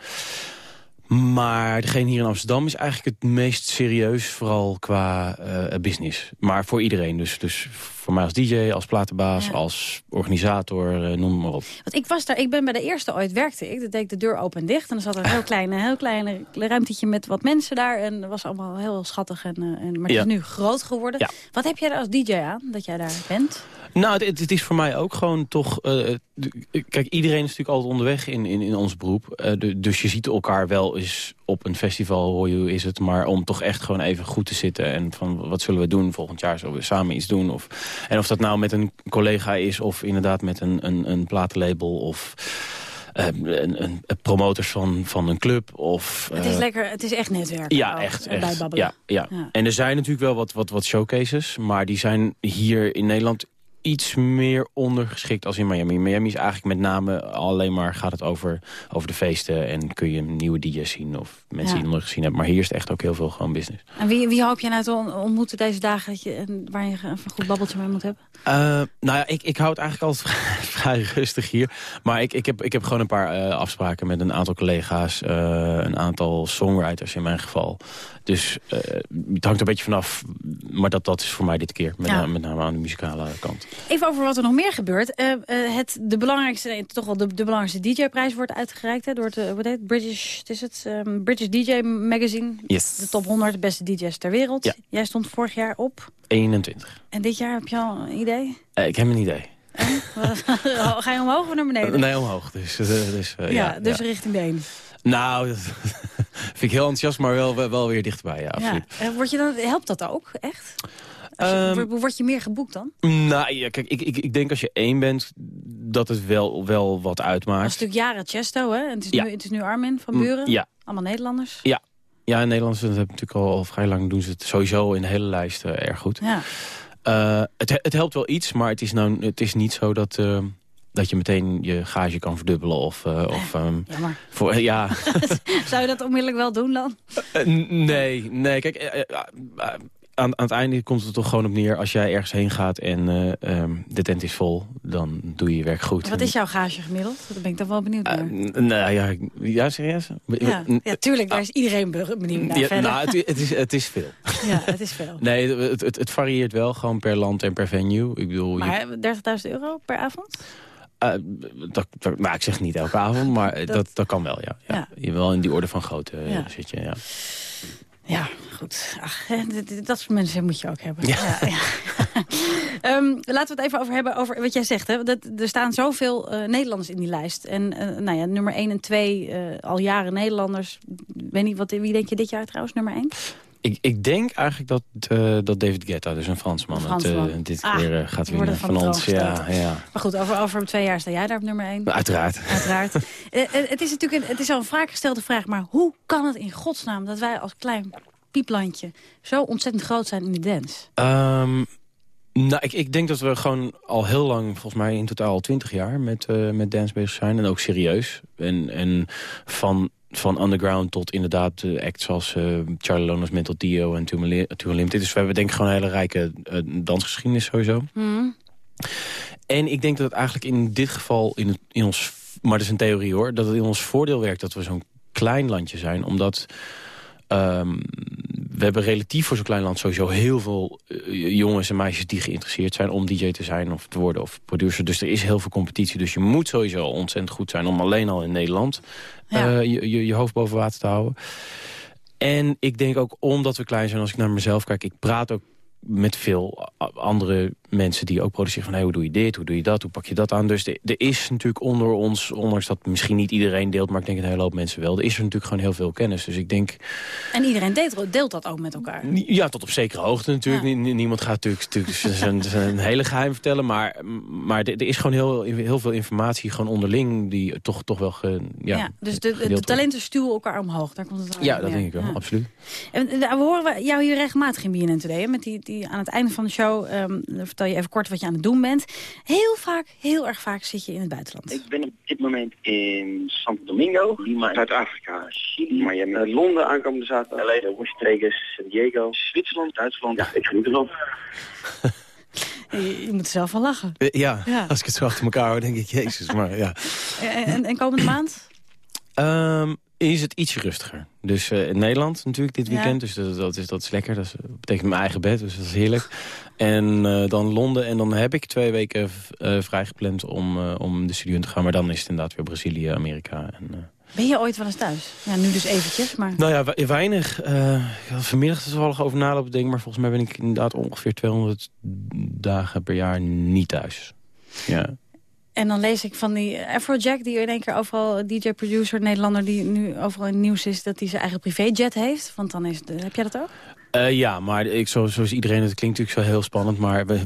Maar degene hier in Amsterdam is eigenlijk het meest serieus, vooral qua eh, business. Maar voor iedereen. Dus, dus voor mij als DJ, als platenbaas, als organisator, eh, noem maar op. Want ik was daar, ik ben bij de eerste ooit werkte ik. Dat deed ik de deur open en dicht. En dan zat er een heel klein, heel klein ruimtetje met wat mensen daar. En dat was allemaal heel schattig. En, eh, en, maar het Ja. is nu groot geworden. Ja. Wat heb jij er als DJ aan, dat jij daar bent? Nou, het, het is voor mij ook gewoon toch... eh, kijk, iedereen is natuurlijk altijd onderweg in, in, in ons beroep. De- dus je ziet elkaar wel eens op een festival, hoor je hoe is het. Maar om toch echt gewoon even goed te zitten. En van, wat zullen we doen volgend jaar? Zullen we samen iets doen? Of, en of dat nou met een collega is of inderdaad met een, een, een platenlabel... of eh, een, een, een promotors van, van een club. Of, het is eh, lekker, het is echt netwerken. ja, ook, echt. Ja, ja. Ja. En er zijn natuurlijk wel wat, wat, wat showcases. Maar die zijn hier in Nederland iets meer ondergeschikt als in Miami. Miami is eigenlijk met name alleen maar gaat het over, over de feesten. En kun je nieuwe DJ's zien of mensen Ja. die je nog gezien hebt. Maar hier is het echt ook heel veel gewoon business. En wie, wie hoop je nou te on- ontmoeten deze dagen dat je, waar je een goed babbeltje mee moet hebben? Eh, nou ja, ik, ik hou het eigenlijk altijd vrij, vrij rustig hier. Maar ik, ik, heb, ik heb gewoon een paar eh, afspraken met een aantal collega's. eh, een aantal songwriters in mijn geval. Dus het hangt een beetje vanaf. Maar dat, dat is voor mij dit keer. Met, Ja. met name aan de muzikale kant. Even over wat er nog meer gebeurt. Eh, eh, het, de belangrijkste, toch wel de, de belangrijkste DJ-prijs wordt uitgereikt. Hè, door het, eh, wat heet het? British, is het, Ehm, British DJ Magazine. Yes. De top 100 beste DJ's ter wereld. Ja. Jij stond vorig jaar op. 21. En dit jaar heb je al een idee? Ik heb een idee. Ga je omhoog of naar beneden? Nee, omhoog. Dus, dus, ja, ja, dus ja. richting de. Nou, dat vind ik heel enthousiast, maar wel, wel, weer dichterbij. Ja, absoluut. Ja. Word je dan, helpt dat ook, echt? Je- Ehm, word- je meer geboekt dan? Nou, ja, kijk, ik, ik, ik denk als je één bent, dat het wel, wel wat Dat uitmaakt. is natuurlijk jaren Chesto, hè? En het is, Ja. nu, het is nu Armin van Mm, Buren. ja. Allemaal Nederlanders. Ja, ja in Nederland dat heb ik natuurlijk al, al vrij lang doen ze het sowieso in de hele lijst eh, erg goed. Ja. Eh, het, het helpt wel iets, maar het is, nou, het is niet zo dat, eh, dat je meteen je gage kan verdubbelen. Of, of, ehm, Jammer. voor, ja, Zou je dat onmiddellijk wel doen dan? Nee, nee, kijk, eh, eh, aan, aan het einde komt het toch gewoon op neer... als jij ergens heen gaat en eh, ehm, de tent is vol, dan doe je je werk goed. Wat is jouw gage gemiddeld? Daar ben ik dan wel benieuwd naar. N- Nou ja, ja, serieus? ja. ja, tuurlijk. Daar is iedereen be- benieuwd naar Ja, nou, het, het, is, het is veel. Ja, het is veel. Nee, het, het, het varieert wel gewoon per land en per venue. Ik bedoel, je- Maar 30.000 euro per avond? eh, dat, dat- nou, ik zeg niet elke avond, maar dat, Dat- dat, kan wel, ja. ja. Ja. Je wel in die orde van grootte eh, Ja. zit je, ja. Ja, goed. Ach, dat soort mensen moet je ook hebben. Ja. ja. Ehm, laten we het even over hebben over wat jij zegt. Hè? Dat, er staan zoveel eh, Nederlanders in die lijst. En eh, nou ja, nummer 1 en 2 eh, al jaren Nederlanders. Weet niet, wat, wie denk je dit jaar trouwens, nummer 1? Ik, ik denk eigenlijk dat, eh, dat David Guetta, dus een Fransman, Een Fransman. Het, eh, dit Ah, keer eh, gaat winnen van ons. Ja, ja. Maar goed, over, over twee jaar sta jij daar op nummer 1. Uiteraard. Uiteraard. Het is natuurlijk een, het is al een vaak gestelde vraag, maar hoe kan het in godsnaam dat wij als klein pieplandje zo ontzettend groot zijn in de dance? Ehm, nou, ik, ik denk dat we gewoon al heel lang, volgens mij in totaal al twintig jaar... met, met dance bezig zijn en ook serieus. En, en van, van underground tot inderdaad uh, acts zoals eh, Charlie Mental Dio en Too Limited. Dus we hebben denk ik gewoon een hele rijke eh, dansgeschiedenis sowieso. Hmm. En ik denk dat het eigenlijk in dit geval, in, het, in ons, maar dat is een theorie hoor... dat het in ons voordeel werkt dat we zo'n klein landje zijn. Omdat ehm, we hebben relatief voor zo'n klein land sowieso heel veel eh, jongens en meisjes... die geïnteresseerd zijn om DJ te zijn of te worden of producer. Dus er is heel veel competitie. Dus je moet sowieso ontzettend goed zijn om alleen al in Nederland... eh, je, je, je hoofd boven water te houden. En ik denk ook omdat we klein zijn, als ik naar mezelf kijk... ik praat ook met veel andere mensen die ook produceren van... Hey, hoe doe je dit, hoe doe je dat, hoe pak je dat aan? Dus er is natuurlijk onder ons, ondanks dat misschien niet iedereen deelt... maar ik denk een hele hoop mensen wel, er is er natuurlijk gewoon heel veel kennis. Dus ik denk, En iedereen deelt, deelt dat ook met elkaar. ja, tot op zekere hoogte natuurlijk. Nie- nie- Niemand gaat natuurlijk, natuurlijk zijn, zijn hele geheim vertellen. Maar, maar er is gewoon heel, heel veel informatie gewoon onderling... die toch, toch wel ge, ja, Ja, dus de, talenten stuwen elkaar omhoog. Daar komt het Ja, dat denk ik wel, Ja. absoluut. En, eh, we horen jou hier regelmatig in BNN Today. Hè, met die, die, aan het einde van de show ehm, dan vertel je even kort wat je aan het doen bent. Heel vaak, heel erg vaak zit je in het buitenland. Ik ben op dit moment in Santo Domingo, Lima, Zuid-Afrika, Chili, Miami, eh, Londen aankomende zaterdag, LA, Washington, Vegas, San Diego, Zwitserland, Duitsland. Ja, ik geniet ervan. Je, je moet er zelf van lachen. Eh, Ja, Ja. als ik het zo achter elkaar hoor, denk ik, jezus. Maar ja. En, en, en komende maand? Ehm, is het ietsje rustiger. Dus eh, in Nederland natuurlijk dit Ja. weekend. Dus dat, dat, is, dat is lekker. Dat is, betekent mijn eigen bed, dus dat is heerlijk. En eh, dan Londen. En dan heb ik twee weken eh vrijgepland om, eh, om de studio in te gaan. Maar dan is het inderdaad weer Brazilië, Amerika. En, eh, Ben je ooit wel eens thuis? Ja, nu dus eventjes, maar... nou ja, we- weinig. Eh, ik had vanmiddag toevallig over nalopen denken. Maar volgens mij ben ik inderdaad ongeveer 200 dagen per jaar niet thuis. Ja. En dan lees ik van die Afrojack, die in één keer overal DJ-producer, Nederlander... die nu overal in het nieuws is, dat hij zijn eigen privéjet heeft. Want dan is het... Heb jij dat ook? Eh, ja, maar ik, zo, zoals iedereen, het klinkt natuurlijk zo heel spannend... maar we,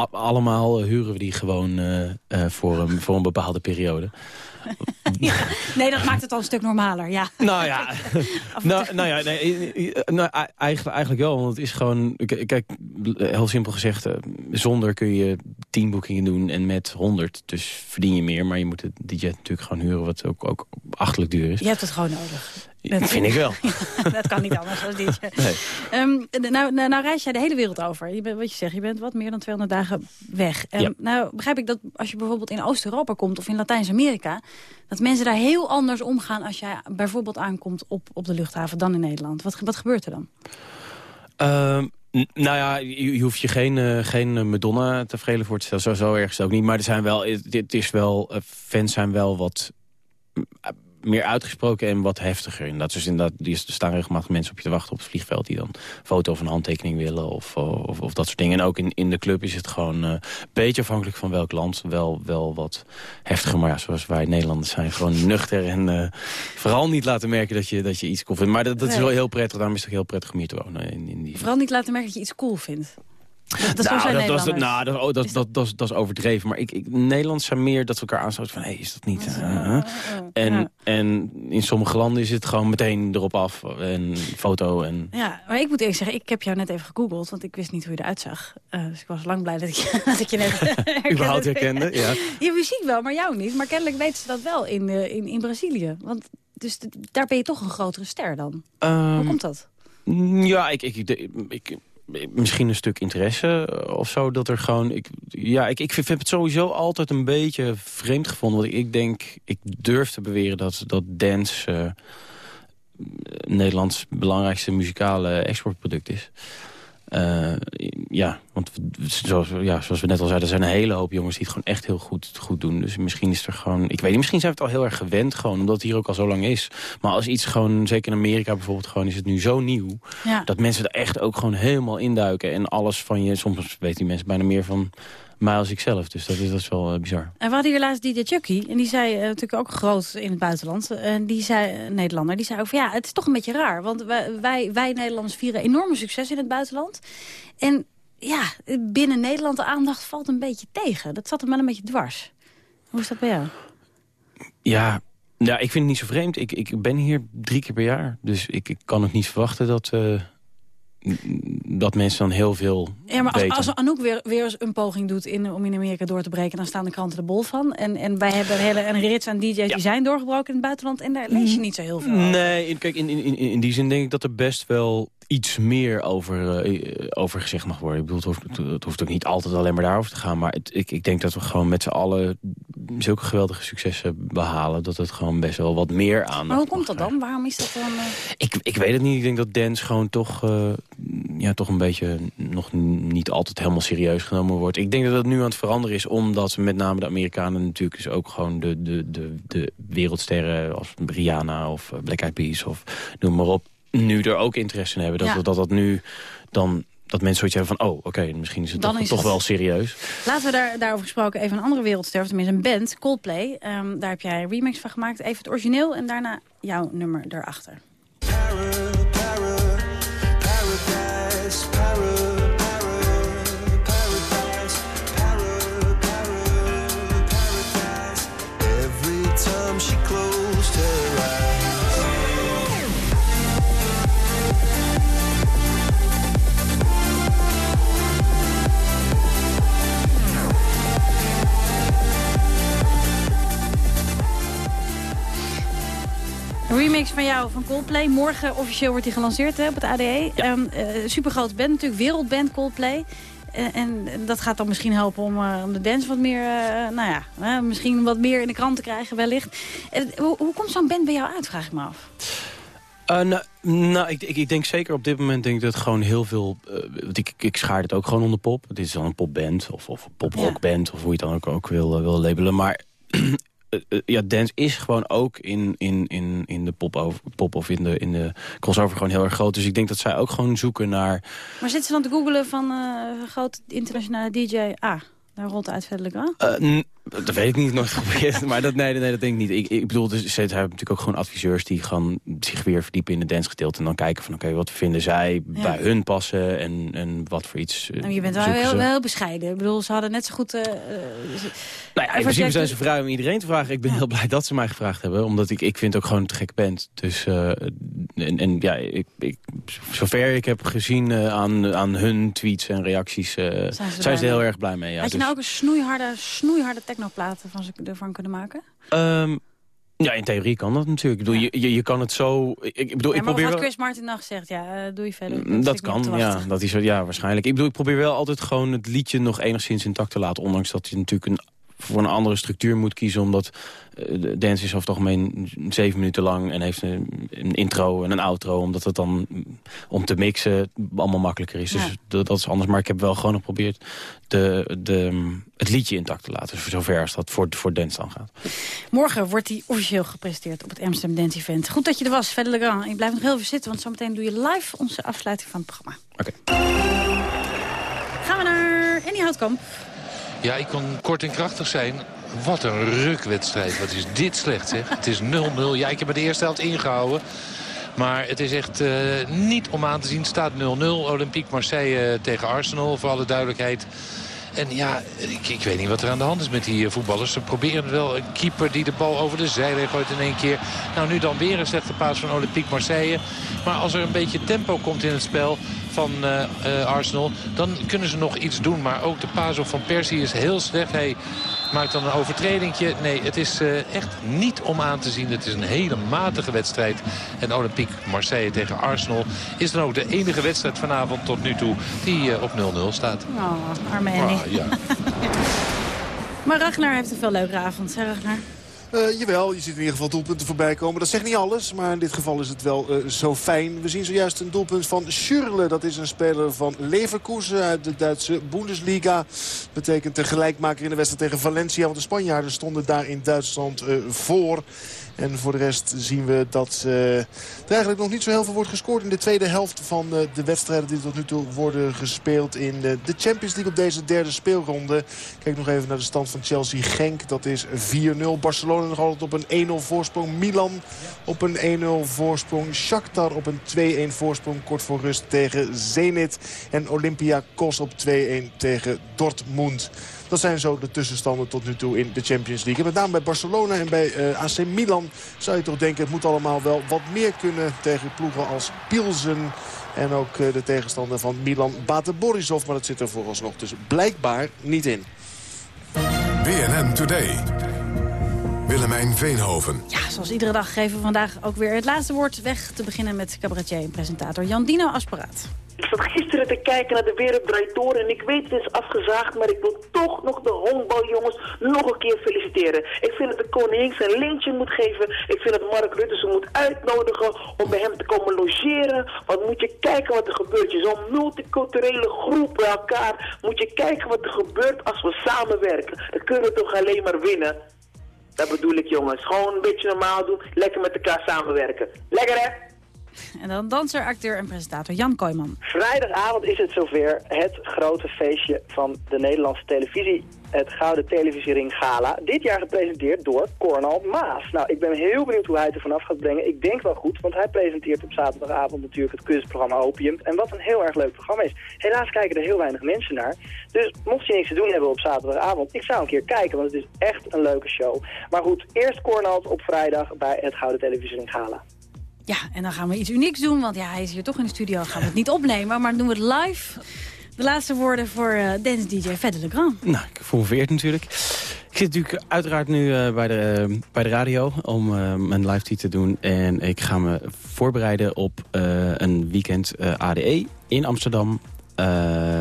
a- allemaal huren we die gewoon eh, eh, voor, een, voor een bepaalde periode. Nee, dat maakt het al een stuk normaler, ja. Nou ja, nou, nou ja nee, nou, eigenlijk, eigenlijk wel. Want het is gewoon, kijk, heel simpel gezegd... zonder kun je 10 boekingen doen en met 100. Dus verdien je meer, maar je moet de jet natuurlijk gewoon huren... wat ook, ook achterlijk duur is. Je hebt het gewoon nodig. Dat vind ik wel. dat kan niet anders als dit. Nee. Ehm, nou, nou, nou reis jij de hele wereld over. Je bent, wat je zegt, je bent wat meer dan 200 dagen weg. En Ja. nou begrijp ik dat als je bijvoorbeeld in Oost-Europa komt of in Latijns-Amerika... dat mensen daar heel anders omgaan als jij bijvoorbeeld aankomt op, op de luchthaven dan in Nederland. Wat, wat gebeurt er dan? Ehm, nou ja, je, hoeft je geen, eh, geen eh, Madonna te vrelen voor te stellen. Zo, zo erg is ook niet. Maar er zijn wel, het is wel, eh, fans zijn wel wat meer uitgesproken en wat heftiger. Inderdaad. Dus inderdaad, die, er staan regelmatig mensen op je te wachten op het vliegveld... die dan foto of een handtekening willen of, eh, of, of dat soort dingen. En ook in, in de club is het gewoon eh, een beetje afhankelijk van welk land. Wel, wel wat heftiger, maar ja, zoals wij Nederlanders zijn... gewoon nuchter en eh, vooral niet laten merken dat je, dat je iets cool vindt. Maar dat, dat is wel heel prettig. Daarom is het ook heel prettig om hier te wonen. In, in die Vooral niet laten merken dat je iets cool vindt. Dat, nou, zijn dat, nou, dat, oh, dat, dat, dat, is- dat is overdreven. Maar ik, ik, Nederlanders zijn meer dat ze elkaar aanstoten van... hé, is dat niet... eh, en, en in sommige landen is het gewoon meteen erop af. En foto en... Ja, maar ik moet eerlijk zeggen, ik heb jou net even gegoogeld, want ik wist niet hoe je eruit zag. Eh, dus ik was lang blij dat ik, je- dat ik je net herkende. Überhaupt herkende, ja. Je muziek wel, maar jou niet. Maar kennelijk weten ze dat wel in, eh, in, in Brazilië. Want dus daar ben je toch een grotere ster dan. Hoe Ehm, komt dat? Ja, ik, ik, ik, ik- misschien een stuk interesse eh, of zo. Dat er gewoon... Ik, ja, ik, ik vind, het sowieso altijd een beetje vreemd gevonden. Want ik denk, ik durf te beweren dat, dat dance... eh, Nederlands belangrijkste muzikale exportproduct is. Eh, ja, want zoals, ja, zoals we net al zeiden, er zijn een hele hoop jongens die het gewoon echt heel goed, goed doen. Dus misschien is er gewoon, ik weet niet, misschien zijn we het al heel erg gewend gewoon, omdat het hier ook al zo lang is. Maar als iets gewoon, zeker in Amerika bijvoorbeeld, gewoon is het nu zo nieuw, Ja. dat mensen er echt ook gewoon helemaal induiken. En alles van je, soms weten die mensen bijna meer van mij als ik zelf. Dus dat is, dat is wel eh, bizar. En we hadden hier laatst DJ Chucky. En die zei eh, natuurlijk ook groot in het buitenland. En die zei, eh, Nederlander, die zei ook van ja, het is toch een beetje raar. Want wij, wij, wij Nederlanders vieren enorme succes in het buitenland. En ja, binnen Nederland de aandacht valt een beetje tegen. Dat zat hem wel een beetje dwars. Hoe is dat bij jou? Ja, ja ik vind het niet zo vreemd. Ik, ik ben hier drie keer per jaar. Dus ik, ik kan ook niet verwachten dat, dat mensen dan heel veel Ja, maar als, als Anouk weer, weer eens een poging doet in, om in Amerika door te breken... dan staan de kranten er bol van. En, en wij hebben een hele een rits aan DJ's die zijn doorgebroken in het buitenland... en daar lees je niet zo heel veel. Nee, kijk, in, in, in die zin denk ik dat er best wel iets meer over, eh, over gezegd mag worden. Ik bedoel, het hoeft, het hoeft ook niet altijd alleen maar daarover te gaan. Maar het, ik, ik denk dat we gewoon met z'n allen zulke geweldige successen behalen. Dat het gewoon best wel wat meer aan. Maar hoe komt dat dan? Waarom is dat dan... eh, Ik, ik weet het niet. Ik denk dat dance gewoon toch, eh, ja, toch een beetje nog niet altijd helemaal serieus genomen wordt. Ik denk dat dat nu aan het veranderen is. Omdat met name de Amerikanen natuurlijk dus ook gewoon de, de, de, de wereldsterren als Rihanna of eh, Black Eyed Peas of noem maar op. Nu er ook interesse in hebben. Dat Ja. dat, dat nu dan... Dat mensen zoiets hebben van, oh, oké, misschien is het Dan toch, is toch het- wel serieus. Laten we daar, daarover gesproken even een andere wereldster, of tenminste een band, Coldplay. Ehm, daar heb jij een remix van gemaakt. Even het origineel en daarna jouw nummer erachter. Remix van jou van Coldplay. Morgen officieel wordt die gelanceerd hè, op het ADE. Ehm eh, supergrote band natuurlijk, wereldband Coldplay. Eh, en dat gaat dan misschien helpen om, eh, om de dance wat meer, nou ja, misschien wat meer in de krant te krijgen wellicht. Hoe, hoe komt zo'n band bij jou uit, vraag ik me af. Nou, nou ik, ik, ik denk zeker op dit moment denk ik dat gewoon heel veel... want ik, ik schaar het ook gewoon onder pop. Dit is dan een popband of, of een poprockband... of hoe je het dan ook, ook wil, wil labelen. Maar ja, dance is gewoon ook in, in, in, in de pop, over, pop of in de, in de crossover gewoon heel erg groot. Dus ik denk dat zij ook gewoon zoeken naar... Maar zitten ze dan te googelen van eh grote internationale DJ? Ah, daar rolt uit verder wel. Eh, dat weet ik niet, nooit geprobeerd. maar dat, nee, nee, dat denk ik niet. Ik, ik bedoel, dus, ze hebben natuurlijk ook gewoon adviseurs... die gaan zich weer verdiepen in het dansgedeelte... en dan kijken van, oké, wat vinden zij Ja. bij hun passen... en, en wat voor iets eh, Nou, je bent wel heel, wel heel bescheiden. Ik bedoel, ze hadden net zo goed... eh, eh, ze- Nou ja, in principe zijn ze vrij om iedereen te vragen. Ik ben heel blij dat ze mij gevraagd hebben. Omdat ik, ik vind ook gewoon een te gekke band. Dus, eh, en, en ja, ik, ik, zover ik heb gezien eh, aan, aan hun tweets en reacties... eh, zijn ze er heel erg blij mee. Ja. Had je Dus, nou ook een snoeiharde, snoeiharde technoplaten van ze, ervan kunnen maken? ehm, ja, in theorie kan dat natuurlijk. Ik bedoel, je, je, je kan het zo... Ik, ik bedoel, ja, ik probeer wat wel... Chris Martin nou gezegd, ja, eh, doe je verder. Mm, Dat op kan, ja, dat is, ja, waarschijnlijk. Ik bedoel, ik probeer wel altijd gewoon het liedje nog enigszins intact te laten. Ondanks dat je natuurlijk een, voor een andere structuur moet kiezen. Omdat de dance is over het algemeen zeven minuten lang. En heeft een, een intro en een outro. Omdat het dan mm, om te mixen allemaal makkelijker is. Ja. Dus dat, dat is anders. Maar ik heb wel gewoon geprobeerd de, de, het liedje intact te laten. Voor zover als dat voor, voor dance dan gaat. Morgen wordt die officieel gepresenteerd op het Amsterdam Dance Event. Goed dat je er was, Fede Legrand. Ik blijf nog heel even zitten, want zometeen doe je live onze afsluiting van het programma. Oké. Gaan we naar Annie Houtkamp. Ja, ik kan kort en krachtig zijn. Wat een rukwedstrijd. Wat is dit slecht, zeg. Het is 0-0. Ja, ik heb de eerste helft ingehouden. Maar het is echt eh, niet om aan te zien. Het staat 0-0. Olympique Marseille eh, tegen Arsenal, voor alle duidelijkheid. En ja, ik, ik weet niet wat er aan de hand is met die eh, voetballers. Ze proberen wel. Een keeper die de bal over de zijlijn gooit in één keer. Nou, nu dan weer een slechte paas van Olympique Marseille. Maar als er een beetje tempo komt in het spel van eh, eh, Arsenal... dan kunnen ze nog iets doen. Maar ook de paas op van Persie is heel slecht. Hij maakt dan een overtredingje. Nee, het is eh, echt niet om aan te zien. Het is een hele matige wedstrijd. En Olympique Marseille tegen Arsenal is dan ook de enige wedstrijd vanavond tot nu toe... die eh, op 0-0 staat. Oh, arme. Ah, ja. Maar Ragnar heeft een veel leukere avond, hè Ragnar? Eh, jawel, je ziet in ieder geval doelpunten voorbij komen. Dat zegt niet alles, maar in dit geval is het wel eh, zo fijn. We zien zojuist een doelpunt van Schürrle. Dat is een speler van Leverkusen uit de Duitse Bundesliga. Betekent de gelijkmaker in de wedstrijd tegen Valencia. Want de Spanjaarden stonden daar in Duitsland eh, voor. En voor de rest zien we dat eh, er eigenlijk nog niet zo heel veel wordt gescoord... in de tweede helft van eh, de wedstrijden die tot nu toe worden gespeeld... in de Champions League op deze derde speelronde. Kijk nog even naar de stand van Chelsea-Genk. Dat is 4-0. Barcelona nog altijd op een 1-0 voorsprong. Milan op een 1-0 voorsprong. Shakhtar op een 2-1 voorsprong kort voor rust tegen Zenit. En Olympiakos op 2-1 tegen Dortmund. Dat zijn zo de tussenstanden tot nu toe in de Champions League. Met name bij Barcelona en bij eh, AC Milan zou je toch denken... het moet allemaal wel wat meer kunnen tegen ploegen als Pilsen... En ook eh, de tegenstander van Milan, Bate Borisov. Maar dat zit er vooralsnog dus blijkbaar niet in. BNN Today. Willemijn Veenhoven. Ja, zoals iedere dag geven we vandaag ook weer het laatste woord weg. Te beginnen met cabaretier en presentator Jan Dino Asparaat. Ik zat gisteren te kijken naar de Wereld Draait Door en ik weet het is afgezaagd, maar ik wil toch nog de honkbaljongens nog een keer feliciteren. Ik vind dat de koningin zijn lintje moet geven. Ik vind dat Mark Rutte ze moet uitnodigen om bij hem te komen logeren. Want moet je kijken wat er gebeurt. Je zo'n multiculturele groep bij elkaar. Moet je kijken wat er gebeurt als we samenwerken. Dan kunnen we toch alleen maar winnen. Dat bedoel ik jongens. Gewoon een beetje normaal doen. Lekker met elkaar samenwerken. Lekker hè? En dan danser, acteur en presentator Jan Kooijman. Vrijdagavond is het zover het grote feestje van de Nederlandse televisie. Het Gouden Televisiering Gala. Dit jaar gepresenteerd door Cornel Maas. Nou, ik ben heel benieuwd hoe hij het er vanaf gaat brengen. Ik denk wel goed, want hij presenteert op zaterdagavond natuurlijk het kunstprogramma Opium. En wat een heel erg leuk programma is. Helaas kijken er heel weinig mensen naar. Dus mocht je niks te doen hebben op zaterdagavond, ik zou een keer kijken, want het is echt een leuke show. Maar goed, eerst Cornel op vrijdag bij het Gouden Televisiering Gala. Ja, en dan gaan we iets unieks doen, want ja, hij is hier toch in de studio. Gaan we het niet opnemen, maar doen we het live. De laatste woorden voor uh, dance DJ Fedde Legrand. Nou, ik voel me vereerd natuurlijk. Ik zit natuurlijk uiteraard nu uh, bij, de, uh, bij de radio om uh, mijn live te doen. En ik ga me voorbereiden op een weekend ADE in Amsterdam.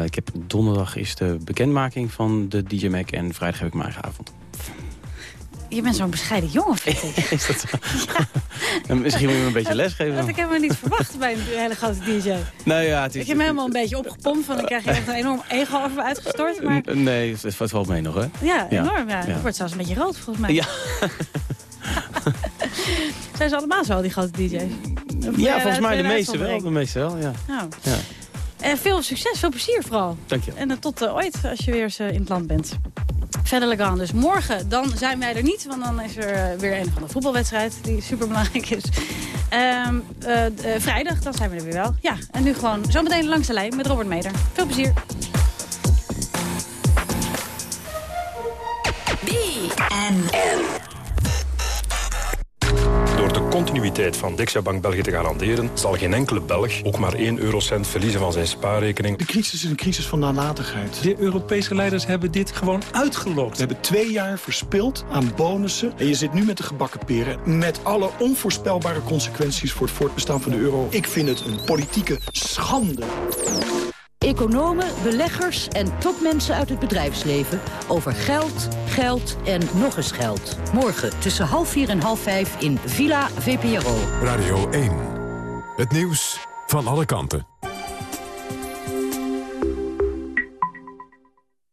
ik heb donderdag is de bekendmaking van de DJ Mac en vrijdag heb ik mijn avond. Je bent zo'n bescheiden jongen, vind ik. is dat zo? ja. Misschien moet je me een beetje lesgeven. Dat ik helemaal niet verwacht bij een hele grote DJ. Nou ja, het is... Ik heb me helemaal een beetje opgepompt, van dan krijg je echt een enorm ego over me uitgestort. Maar... Nee, het valt mee nog, hè? Ja, enorm. Ja. ja. Het wordt zelfs een beetje rood, volgens mij. Ja. Zijn ze allemaal zo, die grote DJ's? Of ja, volgens mij de meeste wel. De meeste wel, ja. Nou. ja. En veel succes, veel plezier vooral. Dank je. En uh, tot uh, ooit, als je weer eens uh, in het land bent. Verder Legrand. Dus morgen dan zijn wij er niet, want dan is er weer een van de voetbalwedstrijd die super belangrijk is. Um, vrijdag, dan zijn we er weer wel. Ja, en nu gewoon zometeen langs de lijn met Robert Meder. Veel plezier. Continuïteit van Dexia Bank België te garanderen... zal geen enkele Belg ook maar 1 eurocent verliezen van zijn spaarrekening. De crisis is een crisis van nalatigheid. De Europese leiders hebben dit gewoon uitgelokt. We hebben twee jaar verspild aan bonussen. En je zit nu met de gebakken peren... met alle onvoorspelbare consequenties voor het voortbestaan van de euro. Ik vind het een politieke schande. Economen, beleggers en topmensen uit het bedrijfsleven... over geld, geld en nog eens geld. Morgen tussen half vier en half vijf in Villa VPRO. Radio 1. Het nieuws van alle kanten.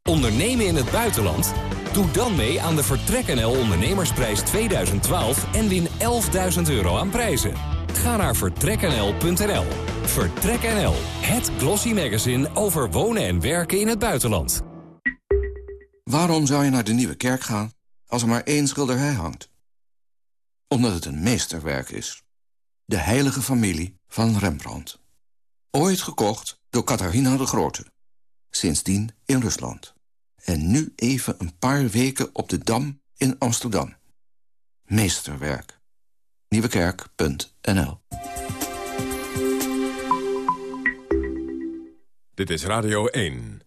Ondernemen in het buitenland? Doe dan mee aan de Vertrek NL Ondernemersprijs 2012 en win 11.000 euro aan prijzen. Ga naar vertreknl.nl. Vertrek NL, het glossy magazine over wonen en werken in het buitenland. Waarom zou je naar de Nieuwe Kerk gaan als er maar één schilderij hangt? Omdat het een meesterwerk is. De heilige familie van Rembrandt. Ooit gekocht door Catharina de Grote. Sindsdien in Rusland. En nu even een paar weken op de Dam in Amsterdam. Meesterwerk. Nieuwekerk.nl Dit is Radio 1.